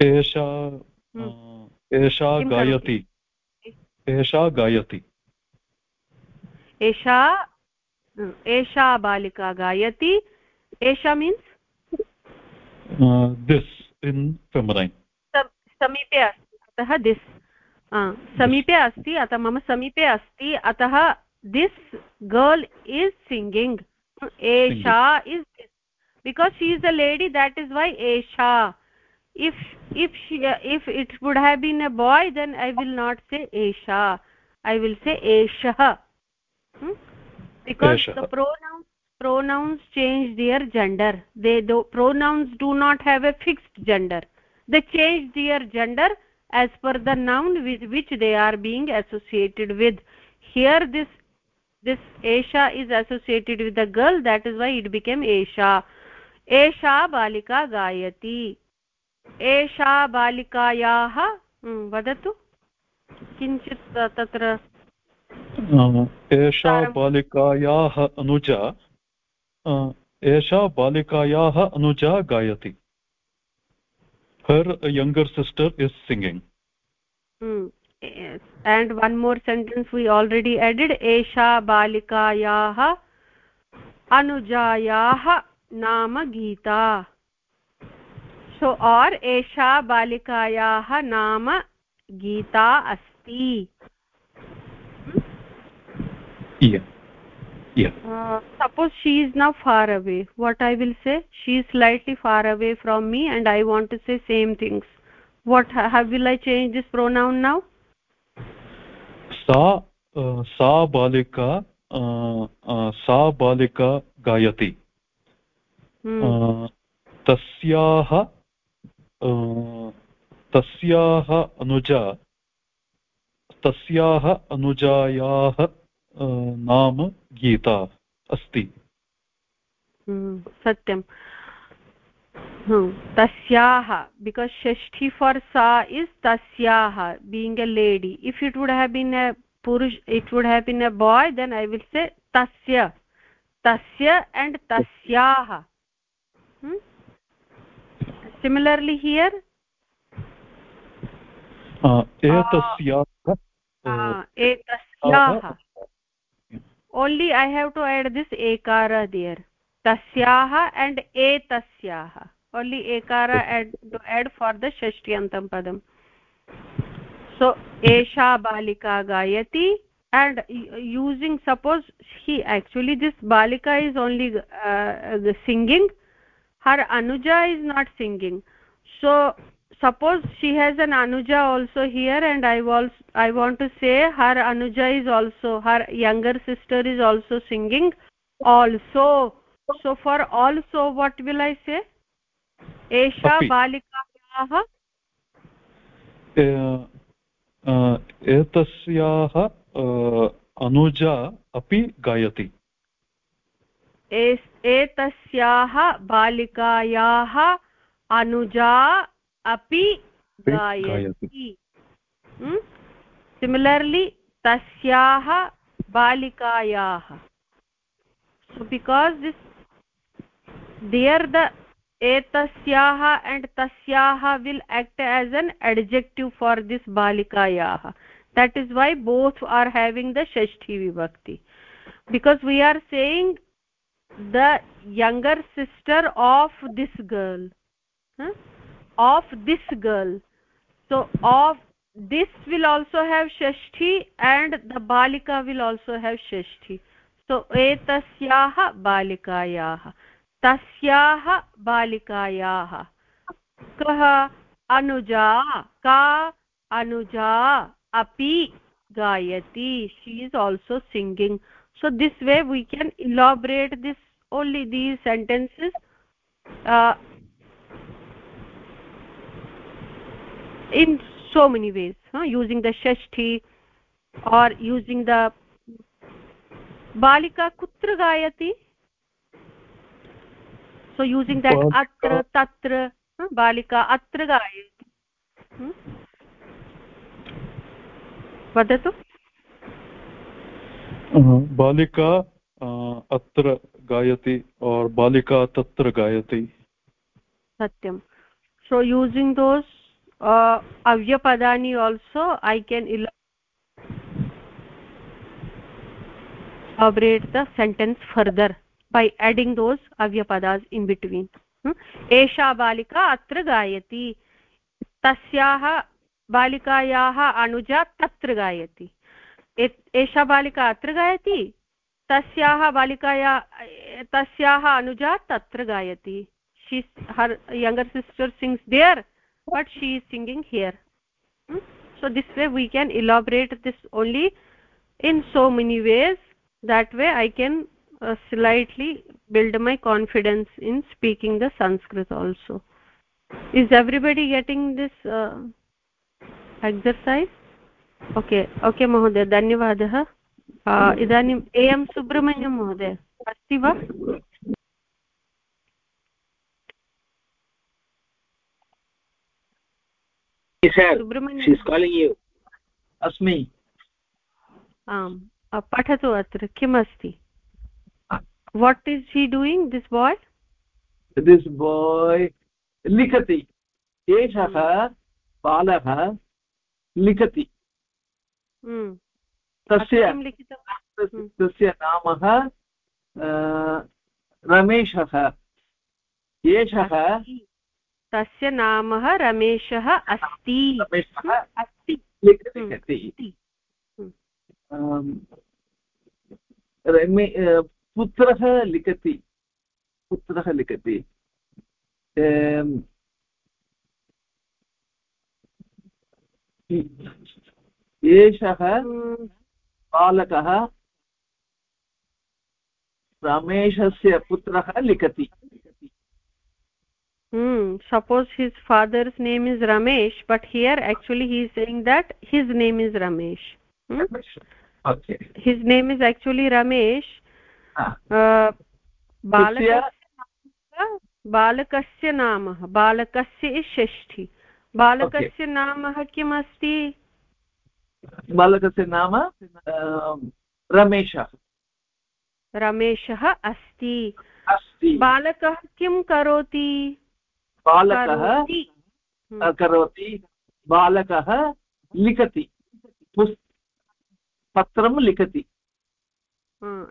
Speaker 4: एषा एषा गायति। एषा गायति।
Speaker 1: एषा एषा बालिका गायति। एषा मीन्स्
Speaker 4: दिस् इन् फेमरैन्
Speaker 1: समीपे अस्ति अतः दिस् समीपे अस्ति अतः मम समीपे अस्ति अतः दिस् गर्ल् इस् सिङ्गिङ्ग् एषा is because she is a lady that is why एषा। If if she if it would have been a boy then i will not say esha i will say eshah hmm? because Esha. the pronouns pronouns change their gender. They do pronouns do not have a fixed gender. They change their gender as per the noun with which they are being associated with. Here this this esha is associated with the girl. That is why it became esha esha balika gayati एषा बालिकायाः वदतु। किञ्चित् तत्र
Speaker 4: एषा बालिकायाः अनुजा एषा बालिकायाः अनुजा गायति। Her younger sister is singing
Speaker 1: and one more sentence we already added एषा बालिकायाः अनुजायाः नाम गीता। सो आर् एषा बालिकायाः नाम गीता अस्ति। Suppose she is now far away what I will से she is lightly far away from me and I want to से same things what have will I
Speaker 4: change this pronoun नौ सा सा बालिका सा बालिका गायति तस्याः तस्याः अनुजा, तस्याः अनुजायाः नाम गीता अस्ति।
Speaker 1: सत्यं तस्याः बिकास् षष्ठी फार् सा इस् तस्याः being a lady if it would have been a पुरुष it would have been a boy then I will say तस्य तस्य एण्ड् तस्याः सिमिलर्लि हियर्
Speaker 4: एतस्याः
Speaker 1: एतस्याः only i have to add this ekara there tasyah and etasyah only ekara add to add for the shashtiyantam padam so esha balika gayati and using suppose he actually this balika is only uh, singing her anuja is not singing so suppose she has an anuja also here and i was i want to say her anuja is also her younger sister is also singing also so for also what will i say esha balikayah
Speaker 4: एतस्याः अनुजा अपि गायति
Speaker 1: एतस्याः बालिकायाः अनुजा अपि गायति। Similarly तस्याः बालिकायाः। So because this there the एतस्याः and तस्याः will act as an adjective for this बालिकायाः। That is why both are having the षष्ठी विभक्ति because we are saying the younger sister of this girl huh? of this girl. So of this will also have shashti and the balika will also have shashti. So etasyah balikayah tasyah balikayah kaha anuja ka anuja api gayati. She is also singing. So this way we can elaborate this only these sentences uh, in so many ways huh? using the shashti or using the balika kutra gayati so using that atra tatra balika atra gayati वदतु
Speaker 4: बालिका अत्र गायति और बालिका तत्र गायति
Speaker 1: satyam so using those uh, avyapadani also i can elaborate the sentence further by adding those avyapadas in between esha balika atra gayati tasyaah बालिकायाः Anuja तत्र गायति एषा बालिका अत्र गायति तस्याः बालिकाया, तस्याः अनुजा तत्र गायति। She her younger sister sings there but she is singing here so this way we can elaborate this only in so many ways that way I can slightly build my confidence in speaking the Sanskrit also is everybody getting this exercise okay okay महोदय धन्यवादः इदानीम् A M Subrahmanyam महोदय अस्ति वा?
Speaker 2: अस्मि।
Speaker 1: आम् पठतु अत्र किम् अस्ति what is he doing this boy
Speaker 5: this boy लिखति। एषः बालः लिखति। तस्य तस्य नामः रमेशः। एषः
Speaker 1: तस्य नाम रमेशः अस्ति।
Speaker 5: अस्ति। रमे पुत्रः लिखति। पुत्रः लिखति। एषः बालकः रमेशस्य पुत्रः लिखति
Speaker 1: hmm suppose his father's name is ramesh but here actually he is saying that his name is ramesh hmm?
Speaker 5: okay
Speaker 1: his name is actually ramesh uh, balakasya namah balakasya is shashti बालकस्य नाम किम् अस्ति
Speaker 5: बालकस्य नाम रमेशः।
Speaker 1: रमेशः अस्ति।
Speaker 5: अस्ति।
Speaker 1: बालकः किं करोति?
Speaker 5: बालकः करोति। बालकः लिखति। पत्रं लिखति।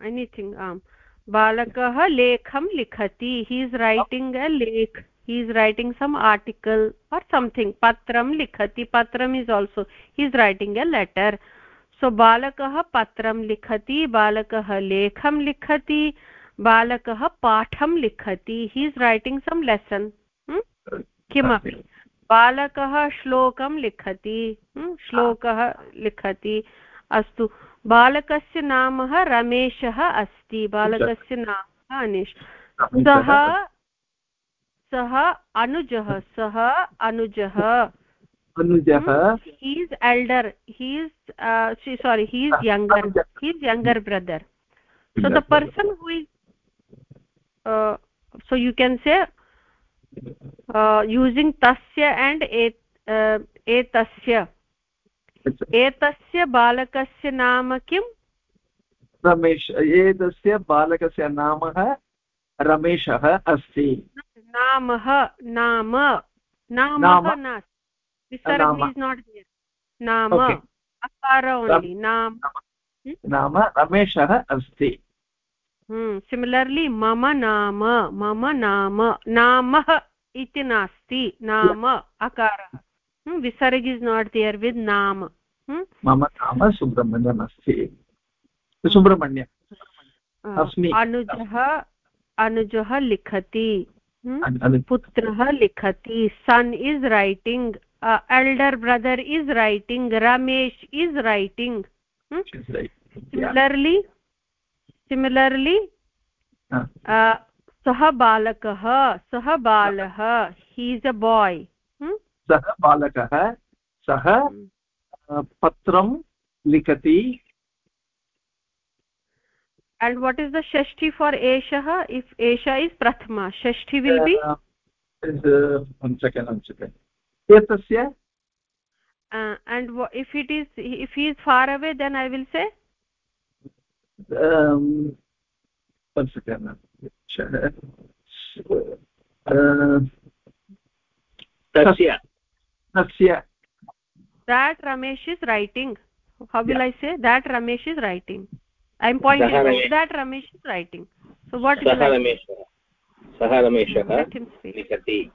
Speaker 1: एनिथिङ्ग् आम्। बालकः लेखं लिखति। हि इस् रैटिङ्ग् अ लेख्। He is writing some article or something patram likhati patram is also he is writing a letter so balakah patram likhati balakah lekham likhati बालकः पाठं लिखति हि इस् रैटिङ्ग् सम् lesson किमपि बालकः श्लोकं लिखति श्लोकः लिखति अस्तु बालकस्य नाम रमेशः अस्ति बालकस्य नाम अनिश् सः सः अनुजः सः अनुजः।
Speaker 5: अनुजः।
Speaker 1: He's elder he's sorry he's younger he's younger brother so the person who is so you can say using तस्य एण्ड् एतस्य एतस्य बालकस्य नाम किम्
Speaker 5: रमेश एतस्य बालकस्य नाम रमेशः अस्ति
Speaker 1: नामः नाम। नामः नास्ति विसर्ग इस् नाट् नाम। अकार ओन्लि नाम।
Speaker 5: नाम। रमेशः अस्ति।
Speaker 1: सिमिलर्लि मम नाम मम नाम नामः इति नास्ति। नाम अकारः। विसर्ग इस् नाट् दियर् वित् नाम।
Speaker 5: मम नाम सुब्रह्मण्यम् अस्ति। सुब्रह्मण्यम्। अस्मि।
Speaker 1: अनुजः अनुजः लिखति। पुत्रः लिखति son is writing elder brother is writing Ramesh is writing similarly similarly सः बालकः सः बालः ही इस् अ बाय्
Speaker 5: सः बालकः सः पत्रं लिखति
Speaker 1: and what is the shashti for esha if esha is prathama shashti will be? Uh,
Speaker 5: is uh, one second one second. Etasya
Speaker 1: uh, and if it is if he is far away then i will say?
Speaker 5: Um one second uh,
Speaker 2: tasya.
Speaker 5: Tasya.
Speaker 1: That ramesh is writing. How will yeah. i say? That ramesh is writing i am pointing out that ramesh. is writing. So what
Speaker 2: sah ramesh. Sah rameshah likhati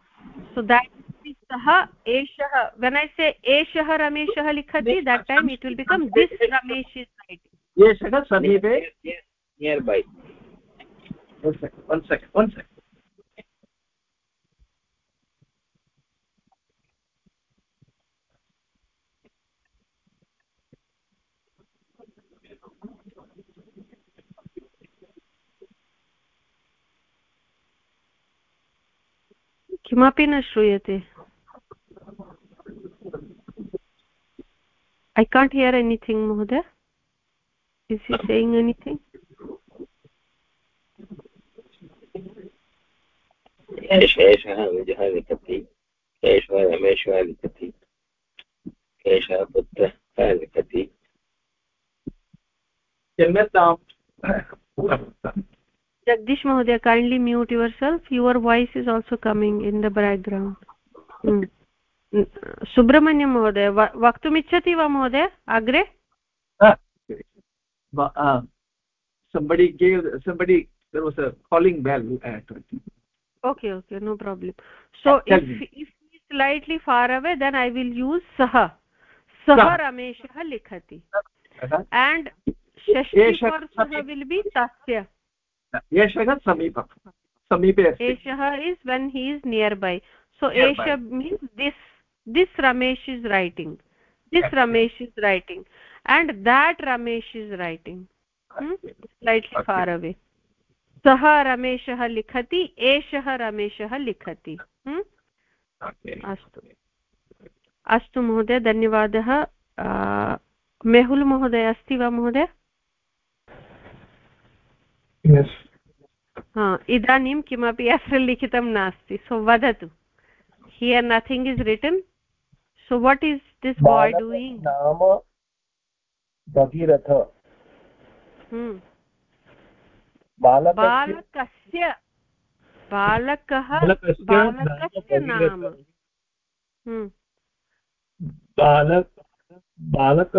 Speaker 1: so that is sah eshah when i say eshah rameshah likhati that time it will become this ramesh is writing.
Speaker 5: Eshah sameepe
Speaker 2: nearby.
Speaker 5: One second one second one second
Speaker 1: किमपि न श्रूयते I can't hear anything महोदय is he saying anything
Speaker 2: एषः अनुजः लिखति एषः रमेशः लिखति एषः पुत्रः लिखति
Speaker 1: jagdish mahodaya kindly mute yourself your voice is also coming in the background hmm. Subrahmanyam महोदय वक्तुम् इच्छति वा महोदय अग्रे
Speaker 5: somebody gave somebody there was a calling bell at
Speaker 1: okay okay no problem so if if he is slightly far away then i will use sah sah rameshah likhati and shashti for sah will be tasya
Speaker 5: एषः समीपं समीपे
Speaker 1: एषः is when he is near by so एष means this this Ramesh is writing this Ramesh is writing ramesh is writing. Hmm? slightly far away. सः रमेशः लिखति एषः रमेशः लिखति। अस्तु। अस्तु महोदय धन्यवादः। मेहुल् महोदय अस्ति वा महोदय? इदानीं किमपि अत्र लिखितं नास्ति सो वदतु। Here nothing is written so what is this boy doing
Speaker 3: नाम भगीरथ।
Speaker 1: बालकस्य बालकः बालकस्य नाम
Speaker 3: बालक बालक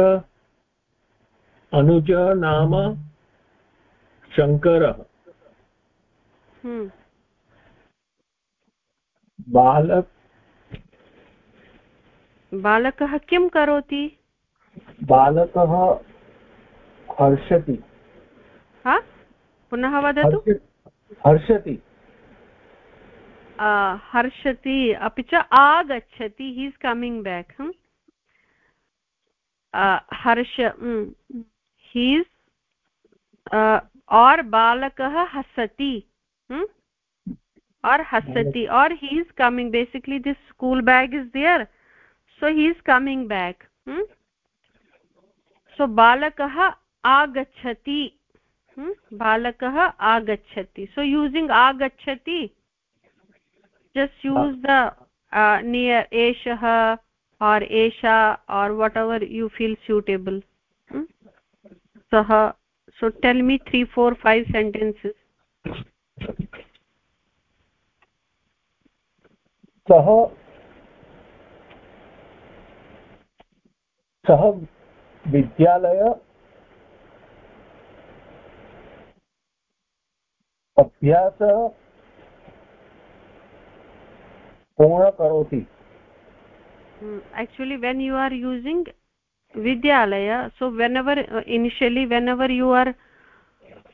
Speaker 3: अनुज नाम शङ्करः
Speaker 1: हम्म।
Speaker 3: बालक।
Speaker 1: बालकः किं करोति?
Speaker 3: बालकः हर्षति।
Speaker 1: पुनः वदतु।
Speaker 3: हर्षति।
Speaker 1: हर्षति। अपि च आगच्छति। हि? इस् कमिङ्ग् बेक् हर्ष हीस् और बालकः हसति हम्म? और हसति हम्म। और he is coming basically this school bag is there so he is coming back so बालकः आगच्छति हम्म? बालकः आगच्छति सो यूजिंग आगच्छति जस्ट यूज़ द नियर् एषः और् एषा or whatever you feel suitable सः so tell me 3 4 5 sentences
Speaker 3: सः सः विद्यालय अभ्यासः पूर्ण करोति
Speaker 1: actually when you are using vidyalaya so whenever uh, initially whenever you are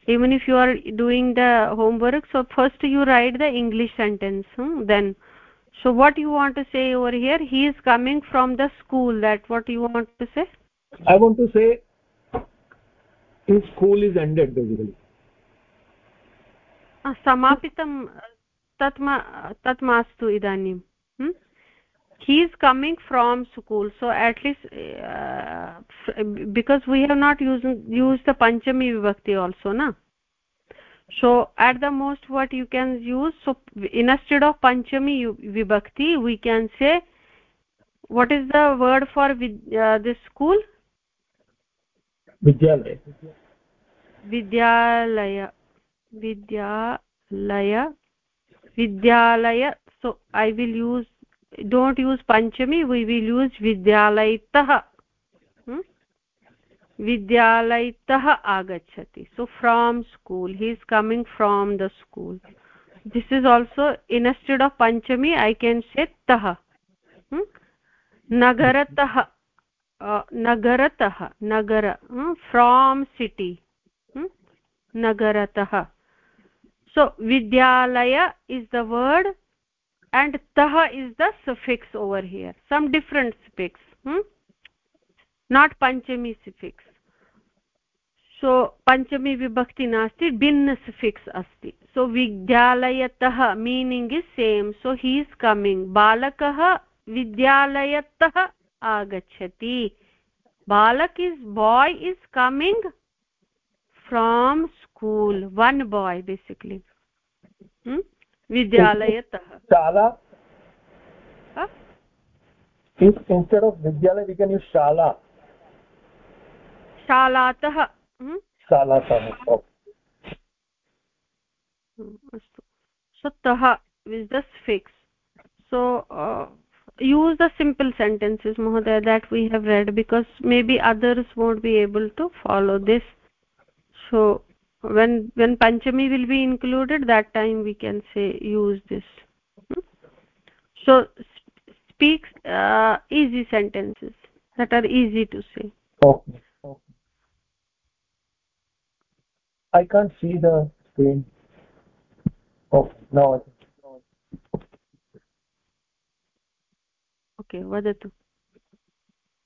Speaker 1: even if you are doing the homework so first you write the english sentence hmm? then so what you want to say over here he is coming from the school that what you want to say
Speaker 3: i want to say his school is ended basically
Speaker 1: समापितं तत् तत् मास्तु इदानीं he is coming from school so at least uh, because we have not used used the panchami vibhakti also na? So at the most what you can use so instead of panchami vibhakti we can say what is the word for uh, this school?
Speaker 3: Vidyalaya.
Speaker 1: Vidyalaya. Vidyalaya. Vidyalaya. So i will use don't use Panchami we will use विद्यालयतः विद्यालयतः आगच्छति so from school he is coming from the school this is also institute of Panchami I can से तः नगरतः नगरतः नगर from city नगरतः so विद्यालय is the word and tah is the suffix over here. Some different suffix hmm? not panchami suffix. So पञ्चमी विभक्ति नास्ति भिन्न suffix अस्ति so विद्यालयतः meaning is same so he is coming बालकः विद्यालयतः आगच्छति balak is boy is coming from school one boy basically विद्यालयतः
Speaker 3: shala instead of vidyalaya we can use shala
Speaker 1: शालातः
Speaker 3: शालातः
Speaker 1: अस्तु tah is the fix so uh, use the simple sentences mohoday that we have read because maybe others won't be able to follow this so when when panchami will be included that time we can say use this hmm? so speak uh, easy sentences that are easy to say
Speaker 3: okay i can't see the screen oh no
Speaker 1: okay वदतु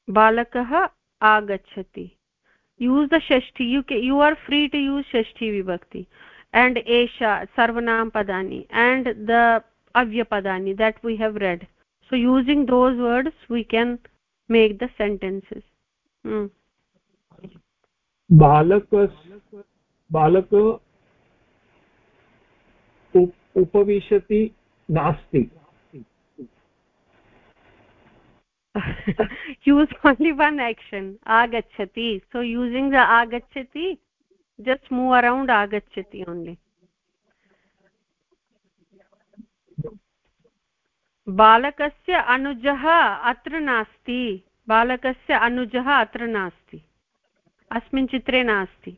Speaker 1: बालकः आगच्छति Use the shashti you can, you are free to use shashti vibhakti and esha sarvanam padani and the avya padani that we have read so using those words we can make the sentences hmm.
Speaker 3: बालकस् बालक उपविशति नास्ति
Speaker 1: use only one action agachati so using the agachati just move around agachati only बालकस्य अनुजः अत्र नास्ति बालकस्य अनुजः अत्र नास्ति अस्मिन् चित्रे नास्ति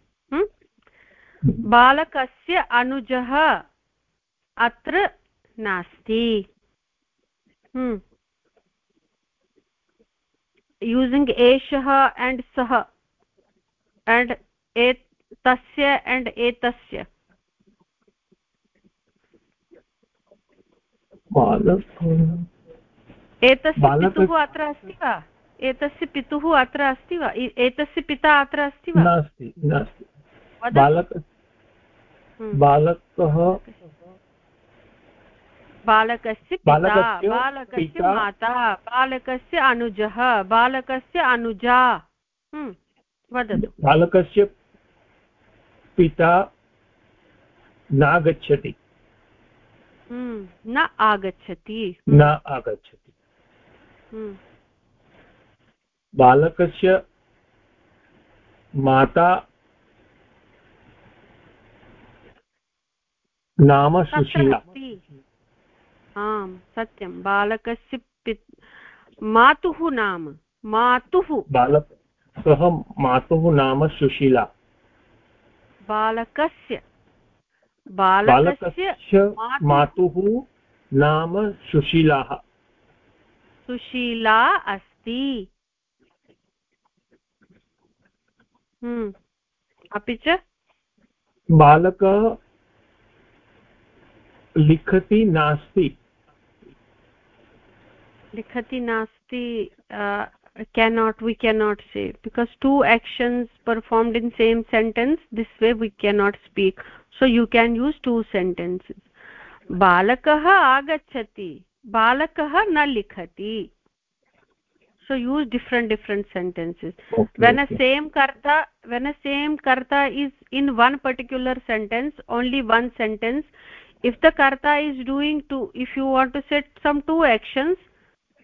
Speaker 1: बालकस्य अनुजः अत्र नास्ति using eshah and sah and et tasya and
Speaker 3: etasya
Speaker 1: एतस्य पितुः अत्र अस्ति वा? एतस्य पितुः अत्र अस्ति वा? एतस्य पिता अत्र अस्ति वा?
Speaker 3: नास्ति नास्ति।
Speaker 1: हम्म।
Speaker 3: बालकः
Speaker 1: बालकस्य पिता
Speaker 3: बालकस्य
Speaker 1: माता बालकस्य अनुजः बालकस्य अनुजा। हम्म, वदतु।
Speaker 3: बालकस्य पिता नागच्छति।
Speaker 1: हम्म, न आगच्छति।
Speaker 3: न आगच्छति।
Speaker 1: हम्म,
Speaker 3: बालकस्य माता नाम सुशीला।
Speaker 1: आम् सत्यं। बालकस्य पित् मातुः नाम। मातुः।
Speaker 3: बालक सः मातुः नाम सुशीला।
Speaker 1: बालकस्य। बालकस्य मातुः
Speaker 3: नाम सुशीलाः।
Speaker 1: सुशीला अस्ति। हम्म, अपि च?
Speaker 3: बालकः लिखति नास्ति।
Speaker 1: likhati nasti cannot we cannot say. Because two actions performed in same sentence this way we cannot speak. So you can use two sentences. Balakah agacchati balakah na likhati. So use different different sentences. Okay, when a same karta when a same karta is in one particular sentence only one sentence if the karta is doing two if you want to set some two actions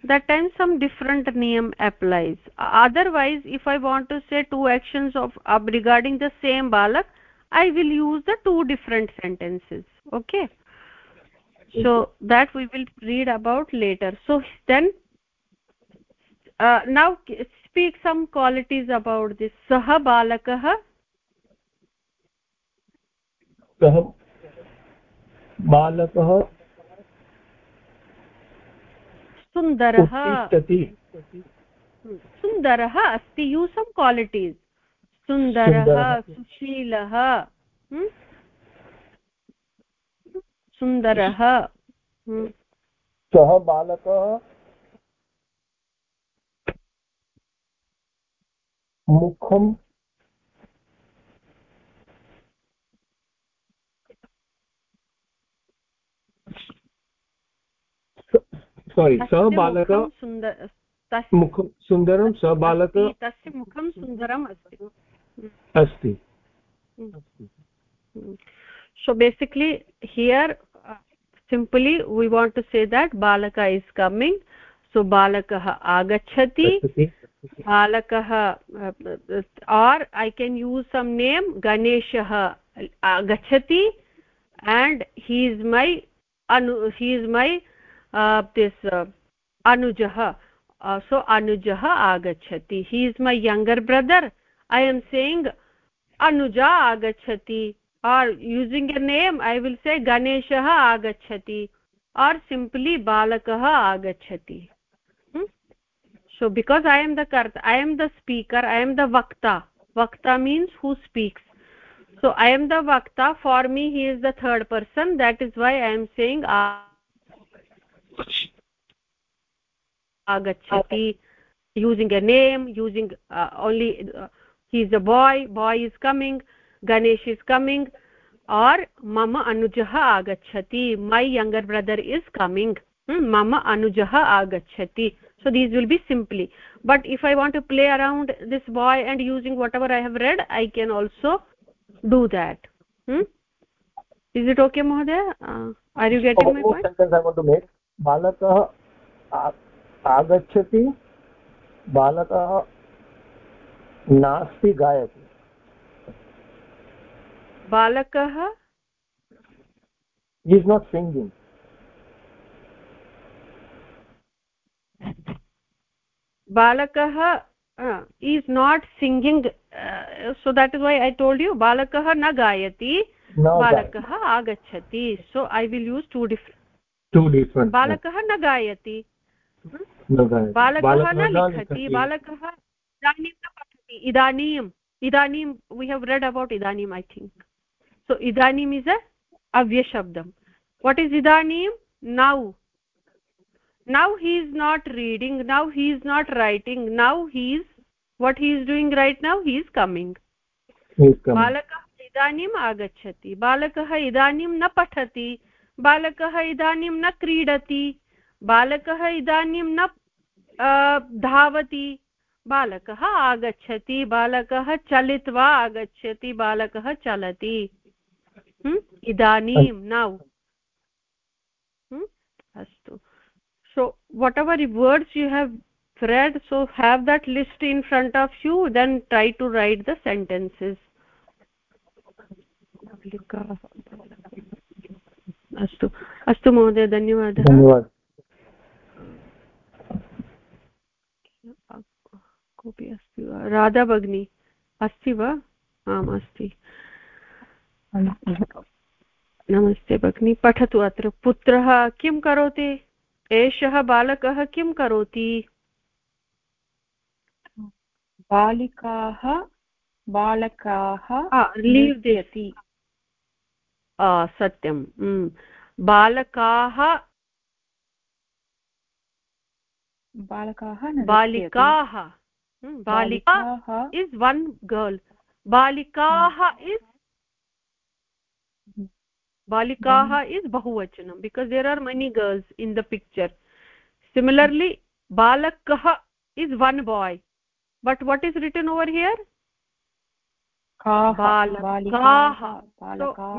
Speaker 1: that time some different niyam applies. Otherwise if i want to say two actions of uh, regarding the same balak i will use the two different sentences. Okay? So that we will read about later. So then uh, now speak some qualities about this. Sah balakah
Speaker 3: sah balakah
Speaker 1: सुन्दरः सुन्दरः अस्ति you सम् qualities सुन्दरः
Speaker 3: सुन्दरः।
Speaker 1: सुशीलः हम्म? सुन्दरः हम्म,
Speaker 3: सः बालकः मुखं सोरि सः बालकः
Speaker 1: मुखं सुन्दर
Speaker 3: सः बालकः
Speaker 1: तस्य मुखं सुन्दरम् अस्ति
Speaker 3: अस्ति
Speaker 1: so basically here uh, simply we want to say that balaka is coming so balakah agachati
Speaker 3: अस्ति
Speaker 1: बालकः or i can use some name ganeshah agachati and he is my anu he is my uh, this uh, anujah uh, so anujah agachati he is my younger brother i am saying anuja agachati or using a name i will say ganeshah agachati or simply balakah agachati hmm? so because i am the karta i am the speaker i am the vakta vakta means who speaks so i am the vakta for me he is the third person that is why i am saying agachati using a name using uh, only uh, he is a boy boy is coming ganesh is coming or mama anujah agachati my younger brother is coming. Hmm, mama anujah agachati. So these will be simply. But if i want to play around this boy and using whatever i have read i can also do that. Hmm? is it okay mohoday uh, are you getting oh, my point?
Speaker 3: sentence i want to make. Balakah uh, आगच्छति बालकः नास्ति गायति। बालकः? Is not
Speaker 1: singing बालकः is not singing so that is why I told you बालकः न
Speaker 3: गायति
Speaker 1: बालकः आगच्छति। So I will use two different बालकः
Speaker 3: न गायति।
Speaker 1: बालकः न लिखति बालकः इदानीं न पठति इदानीम् इदानीं वी हेव् रेड् अबौट् इदानीम् ऐ थिङ्क् सो इदानीम् इस् अ वाट् इस् इदानीं? Now now he's not reading now he's not writing now he's what he's doing write now he's coming बालकः इदानीम् आगच्छति बालकः इदानीं न पठति बालकः इदानीं न क्रीडति। बालकः इदानीं न धावति। बालकः आगच्छति बालकः चलित्वा आगच्छति बालकः चलति। इदानीं नौ। अस्तु। So whatever words you have Fred so have that list in front of you then try to write the sentences अस्तु। अस्तु महोदय धन्यवादः।
Speaker 3: धन्यवादः।
Speaker 1: कोऽपि अस्ति वा? राधा भगिनी अस्ति वा? आम् अस्ति। नमस्ते भगिनी पठतु अत्र। पुत्रः किं करोति? एषः बालकः किं करोति?
Speaker 6: बालिकाः बालकाः
Speaker 1: लीव्यति सत्यं बालकाः
Speaker 6: बालकाः
Speaker 1: बालिकाः balika is one girl. Balika is balika is बहुवचनं because there are many girls in the picture similarly बालकः is one boy. But what is written over here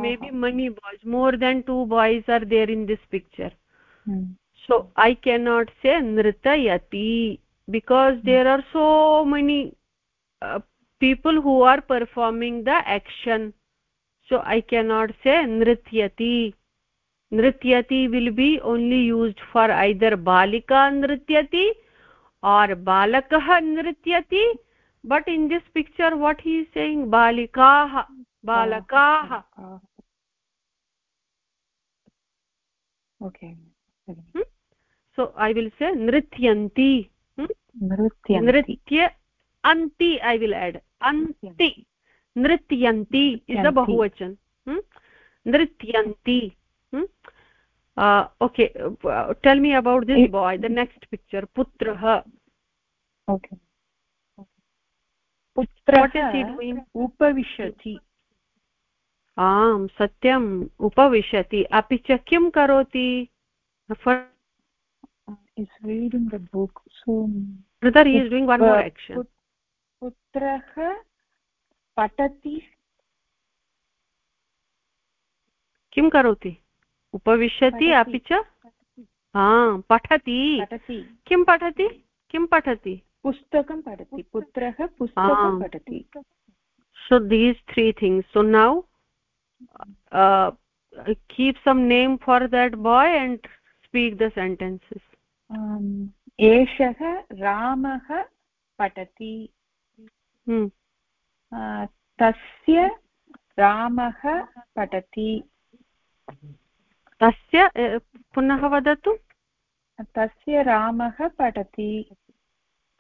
Speaker 1: may be many boys more than two boys are there in this picture so I cannot say नृतयति because hmm. there are so many uh, people who are performing the action so i cannot say nrityati nrityati will be only used for either balika nrityati or balakah nrityati but in this picture what he is saying balikah balakah
Speaker 6: okay
Speaker 1: hmm? so i will say nrityanti hmm? nritya anti i will add. anti नृत्यन्ति is a बहुवचन। नृत्यन्ति। Okay tell me about this boy the next picture पुत्रः।
Speaker 6: पुत्रः उपविशति।
Speaker 1: आम् सत्यम् उपविशति। अपि च किं करोति?
Speaker 6: पुत्रः पठति
Speaker 1: किं करोति उपविशति अपि च पठति किं पठति किं पठति
Speaker 6: पुस्तकं पठति पुत्रः पुस्तकं पठति
Speaker 1: so these three things so now uh, keep some name for that boy and speak the sentences
Speaker 6: एषः रामः पठति। तस्य रामः पठति।
Speaker 1: तस्य पुनः वदतु।
Speaker 6: तस्य रामः पठति।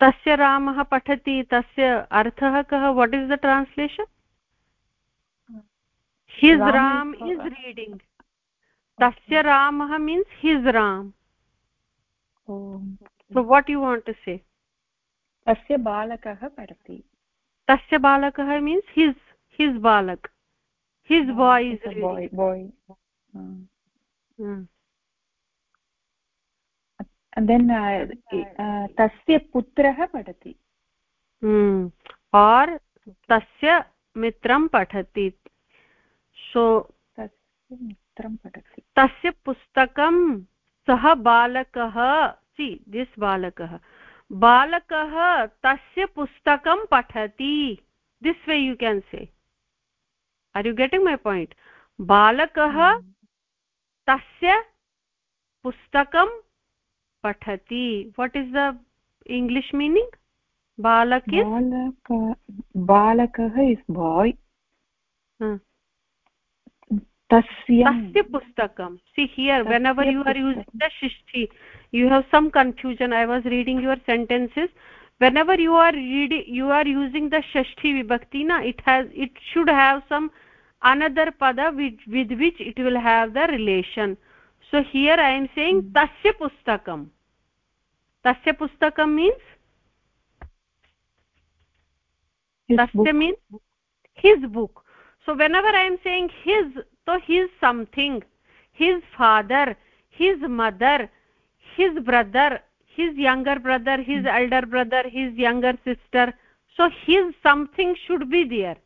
Speaker 1: तस्य रामः पठति तस्य अर्थः कः? What is the translation his Ram is reading तस्य रामः means his Ram so what you want to say
Speaker 6: तस्य बालकः पठति
Speaker 1: tasya balakah means his his balak his oh, boy is
Speaker 6: boy boy hmm. Hmm. and then uh, uh, tasya putrah padati
Speaker 1: hmm or tasya सः बालकः सि this बालकः। बालकः तस्य पुस्तकं पठति। This way you can say are you getting my point बालकः तस्य पुस्तकं पठति। What is the English meaning बालक
Speaker 6: बालकः is boy
Speaker 1: tasya pustakam see here whenever you are using the shishti you have some confusion i was reading your sentences whenever you are reading you are using the shashti vibhakti na it has it should have some another pada with, with which it will have the relation so here i am saying tasya pustakam tasya pustakam means tasya means his book so whenever i am saying his so his something his father his mother his brother his younger brother his hmm. elder brother his younger sister so his something should be there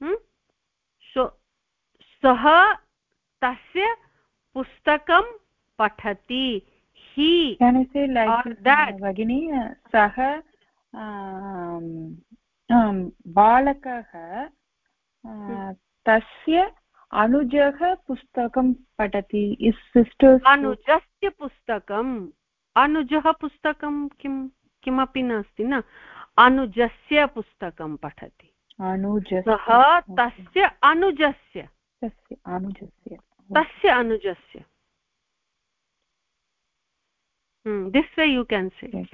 Speaker 1: hmm? so सः तस्य पुस्तकं पठति he
Speaker 6: can i say like or that भगिनी सः बालकः तस्य अनुजः पुस्तकं पठति। इस् सिस्टर्स्
Speaker 1: अनुजस्य पुस्तकम्। अनुजः पुस्तकं किं किमपि नास्ति न। अनुजस्य पुस्तकं पठति।
Speaker 6: अनुजः
Speaker 1: तस्य अनुजस्य।
Speaker 6: तस्य अनुजस्य।
Speaker 1: तस्य अनुजस्य। This way you can say.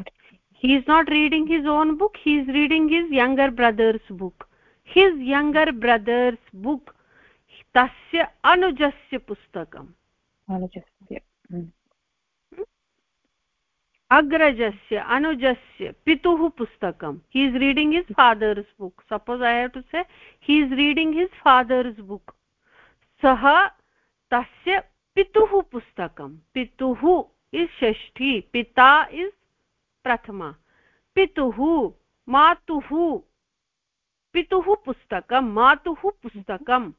Speaker 1: He is not reading his own book he is reading his younger brother's book. His younger brother's book tasya anujasya pustakam
Speaker 6: anujasya
Speaker 1: agrajasya anujasya pituh pustakam he is reading his father's book suppose i have to say he is reading his father's book सः तस्य पितुः पुस्तकं पितुः is षष्ठी पिता is प्रथमा पितुः मातुः पितुः पुस्तकं मातुः पुस्तकम्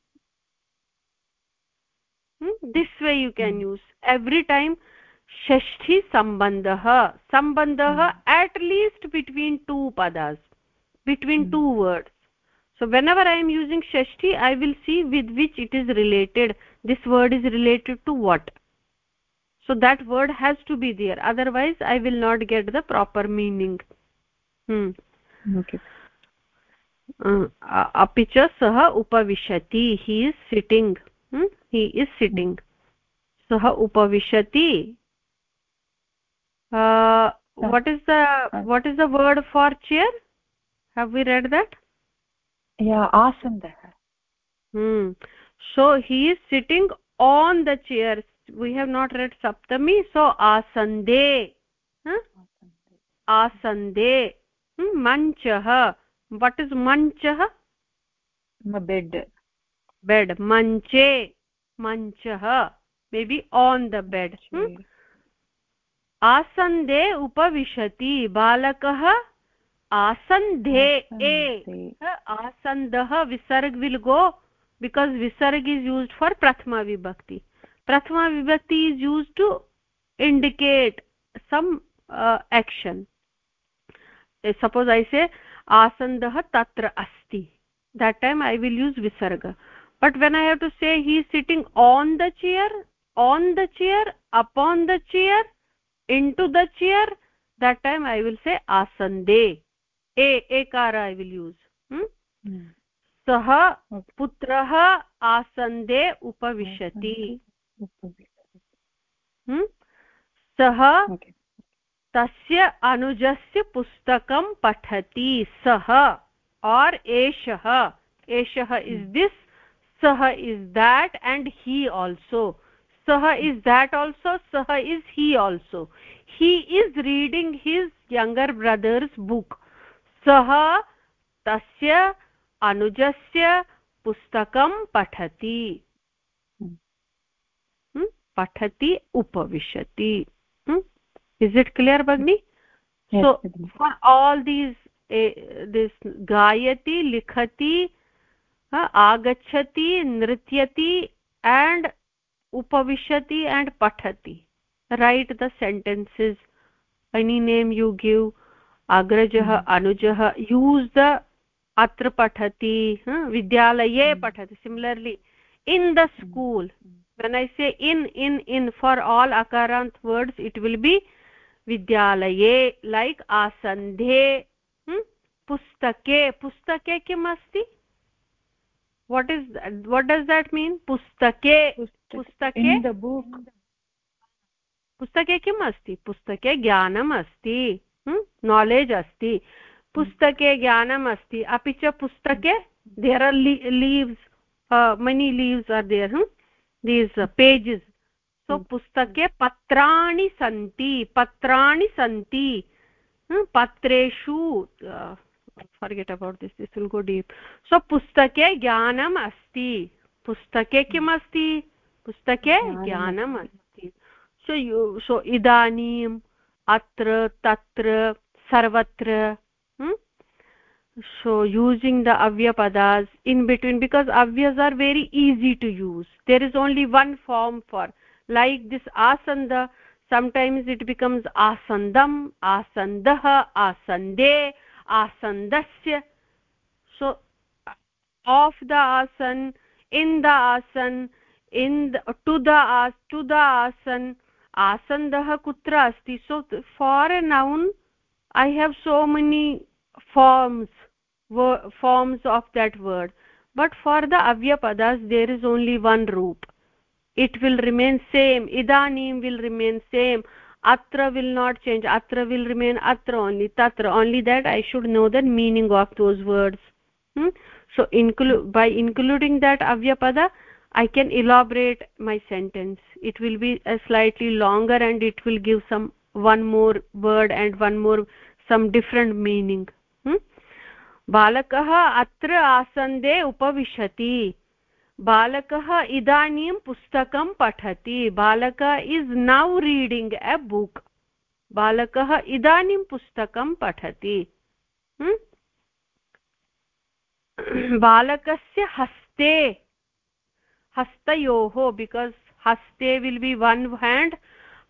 Speaker 1: this way you can use every time षष्ठी सम्बन्धः सम्बन्धः at least between two पदास् between two words so whenever I am using Shashthi I will see with which it is related this word is related to what so that word has to be there otherwise I will not get the proper meaning अपि च सः उपविशति he is sitting he is sitting सः उपविशति what is the what is the word for chair have we read that
Speaker 6: yeah asandah
Speaker 1: hmm so he is sitting on the chair we have not read saptami so asande huh? asande hmm? manchah what is मञ्चः
Speaker 6: bed
Speaker 1: bed मञ्चे मञ्चः may be on the bed आसन्दे उपविशति बालकः आसन्धे ए आसन्दः विसर्ग will go because विसर्ग इस् यूस्ड् फार् प्रथमा विभक्ति प्रथमा विभक्ति is used to indicate some action suppose I say आसन्दः तत्र अस्ति। That time I will use विसर्ग but when I have to say he sitting on the chair on the chair upon the chair into the chair that time I will say आसन्दे A एकार I will use सः पुत्रः आसन्दे उपविशति सः तस्य अनुजस्य पुस्तकं पठति सः। Or एषः। एषः इस् दिस्। सः is that and he also. सः इस् देट् आल्सो। सः is he also. He is reading his younger brothers book. सः तस्य अनुजस्य पुस्तकं पठति। हम्म, पठति उपविशति। इस् इट् क्लियर् भगिनि so far all these this गायति लिखति आगच्छति नृत्यति एण्ड् उपविशति एण्ड् पठति write the sentences any name you give अग्रजः हम्म। अनुजः यूस् द अत्र पठति विद्यालये हम्म। पठति similarly in the school when i say in in in for all akarant words it will be विद्यालये लैक् आसन्धे हम्म, पुस्तके पुस्तके किम् अस्ति? What is what does that mean
Speaker 6: पुस्तके पुस्तके. बुक् पुस्तके
Speaker 1: किम् अस्ति? पुस्तके ज्ञानम् अस्ति हम्म, नालेज् अस्ति. पुस्तके ज्ञानम् अस्ति. अपि च पुस्तके there are leaves many leaves are there these pages so पुस्तके पत्राणि सन्ति पत्राणि सन्ति। पत्रेषु forget about this this will go deep so पुस्तके ज्ञानम् अस्ति। पुस्तके किम् अस्ति पुस्तके ज्ञानम् अस्ति। सो यु सो इदानीम् अत्र तत्र सर्वत्र so using the avya padas in between because avyas are very easy to use. There is only one form for like this asanda sometimes it becomes asandam asandah asande asandasya. So of the asan in the asan in the, to the as to the asan asandah kutra asti. So for a noun i have so many forms forms of that word. But for the avyapadas there is only one roop it will remain same idanim will remain same atra will not change atra will remain atra only tatra only that i should know the meaning of those words hmm? so include by including that avya pada i can elaborate my sentence it will be a slightly longer and it will give some one more word and one more some different meaning बालकः अत्र आसन्दे उपविशति बालकः इदानीं पुस्तकं पठति। बालक is now reading a book बालकः इदानीं पुस्तकं पठति। बालकस्य हस्ते हस्तयोः बिकास् हस्ते विल् बि वन् हेण्ड्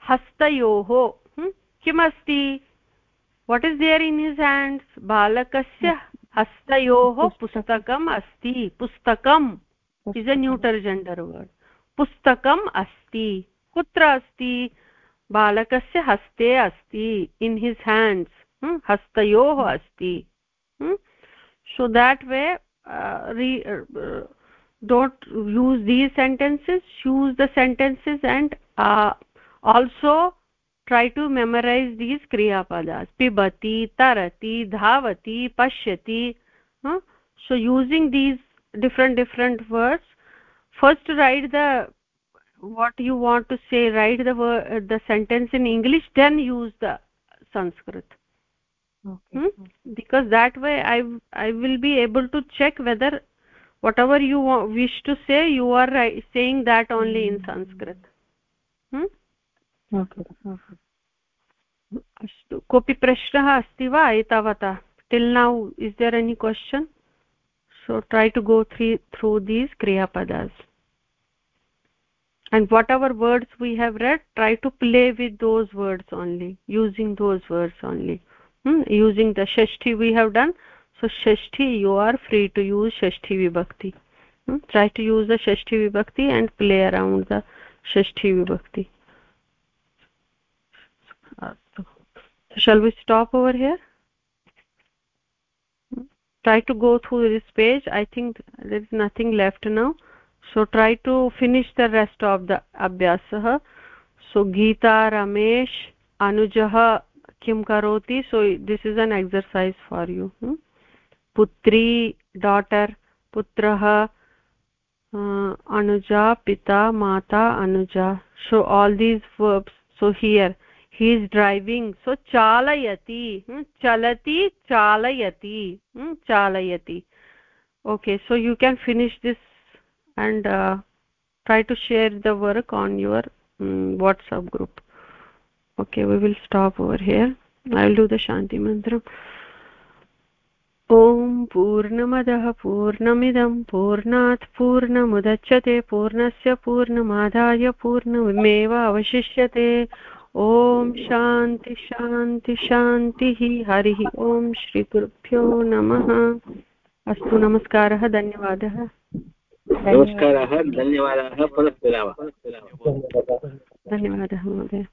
Speaker 1: हस्तयोः। किमस्ति? What is there in his hands बालकस्य हस्तयोः पुस्तकम् अस्ति। पुस्तकम्। Is a neuter gender word पुस्तकम् अस्ति। कुत्र अस्ति? बालकस्य हस्ते अस्ति। इन् हिस् हेण्ड्स् हस्तयोः अस्ति। So that way don't use these sentences use the sentences and also try to memorise these क्रियापदास् पिबति तरति धावति पश्यति so using these different different words first write the what you want to say write the word the sentence in english then use the sanskrit okay. hmm? because that way i i will be able to check whether whatever you want, wish to say you are right, saying that only in sanskrit hmm? अस्तु कोऽपि प्रश्नः अस्ति वा एतावता till now is there any question so try to go through through these kriya padas and whatever words we have read try to play with those words only using those words only. Hmm? using the shashti we have done. So shashti you are free to use shashti vibhakti. Hmm? try to use the shashti vibhakti and play around the shashti vibhakti. Shall we stop over here try to go through this page. I think there is nothing left now. So try to finish the rest of the abhyasah. So geeta ramesh anujah Kimkaroti. so this is an exercise for you. Hmm? Putri daughter putrah uh, anuja pita mata anuja. So all these verbs. So here chalayati hmm? chalati chalayati hmm? chalayati okay so you can finish this and uh, try to share the work on your um, whatsapp group okay we will stop over here i will do the shanti mantram ॐ पूर्णमदः पूर्णमिदं पूर्णात् पूर्णमुदच्यते पूर्णस्य पूर्णमादाय पूर्णमेव अवशिष्यते ॐ शान्ति शान्ति शान्तिः हरिः ॐ श्रीगुरुभ्यो नमः। अस्तु नमस्कारः धन्यवादः।
Speaker 2: नमस्कारः धन्यवादाः पुनः मिलामः।
Speaker 1: धन्यवादः महोदय।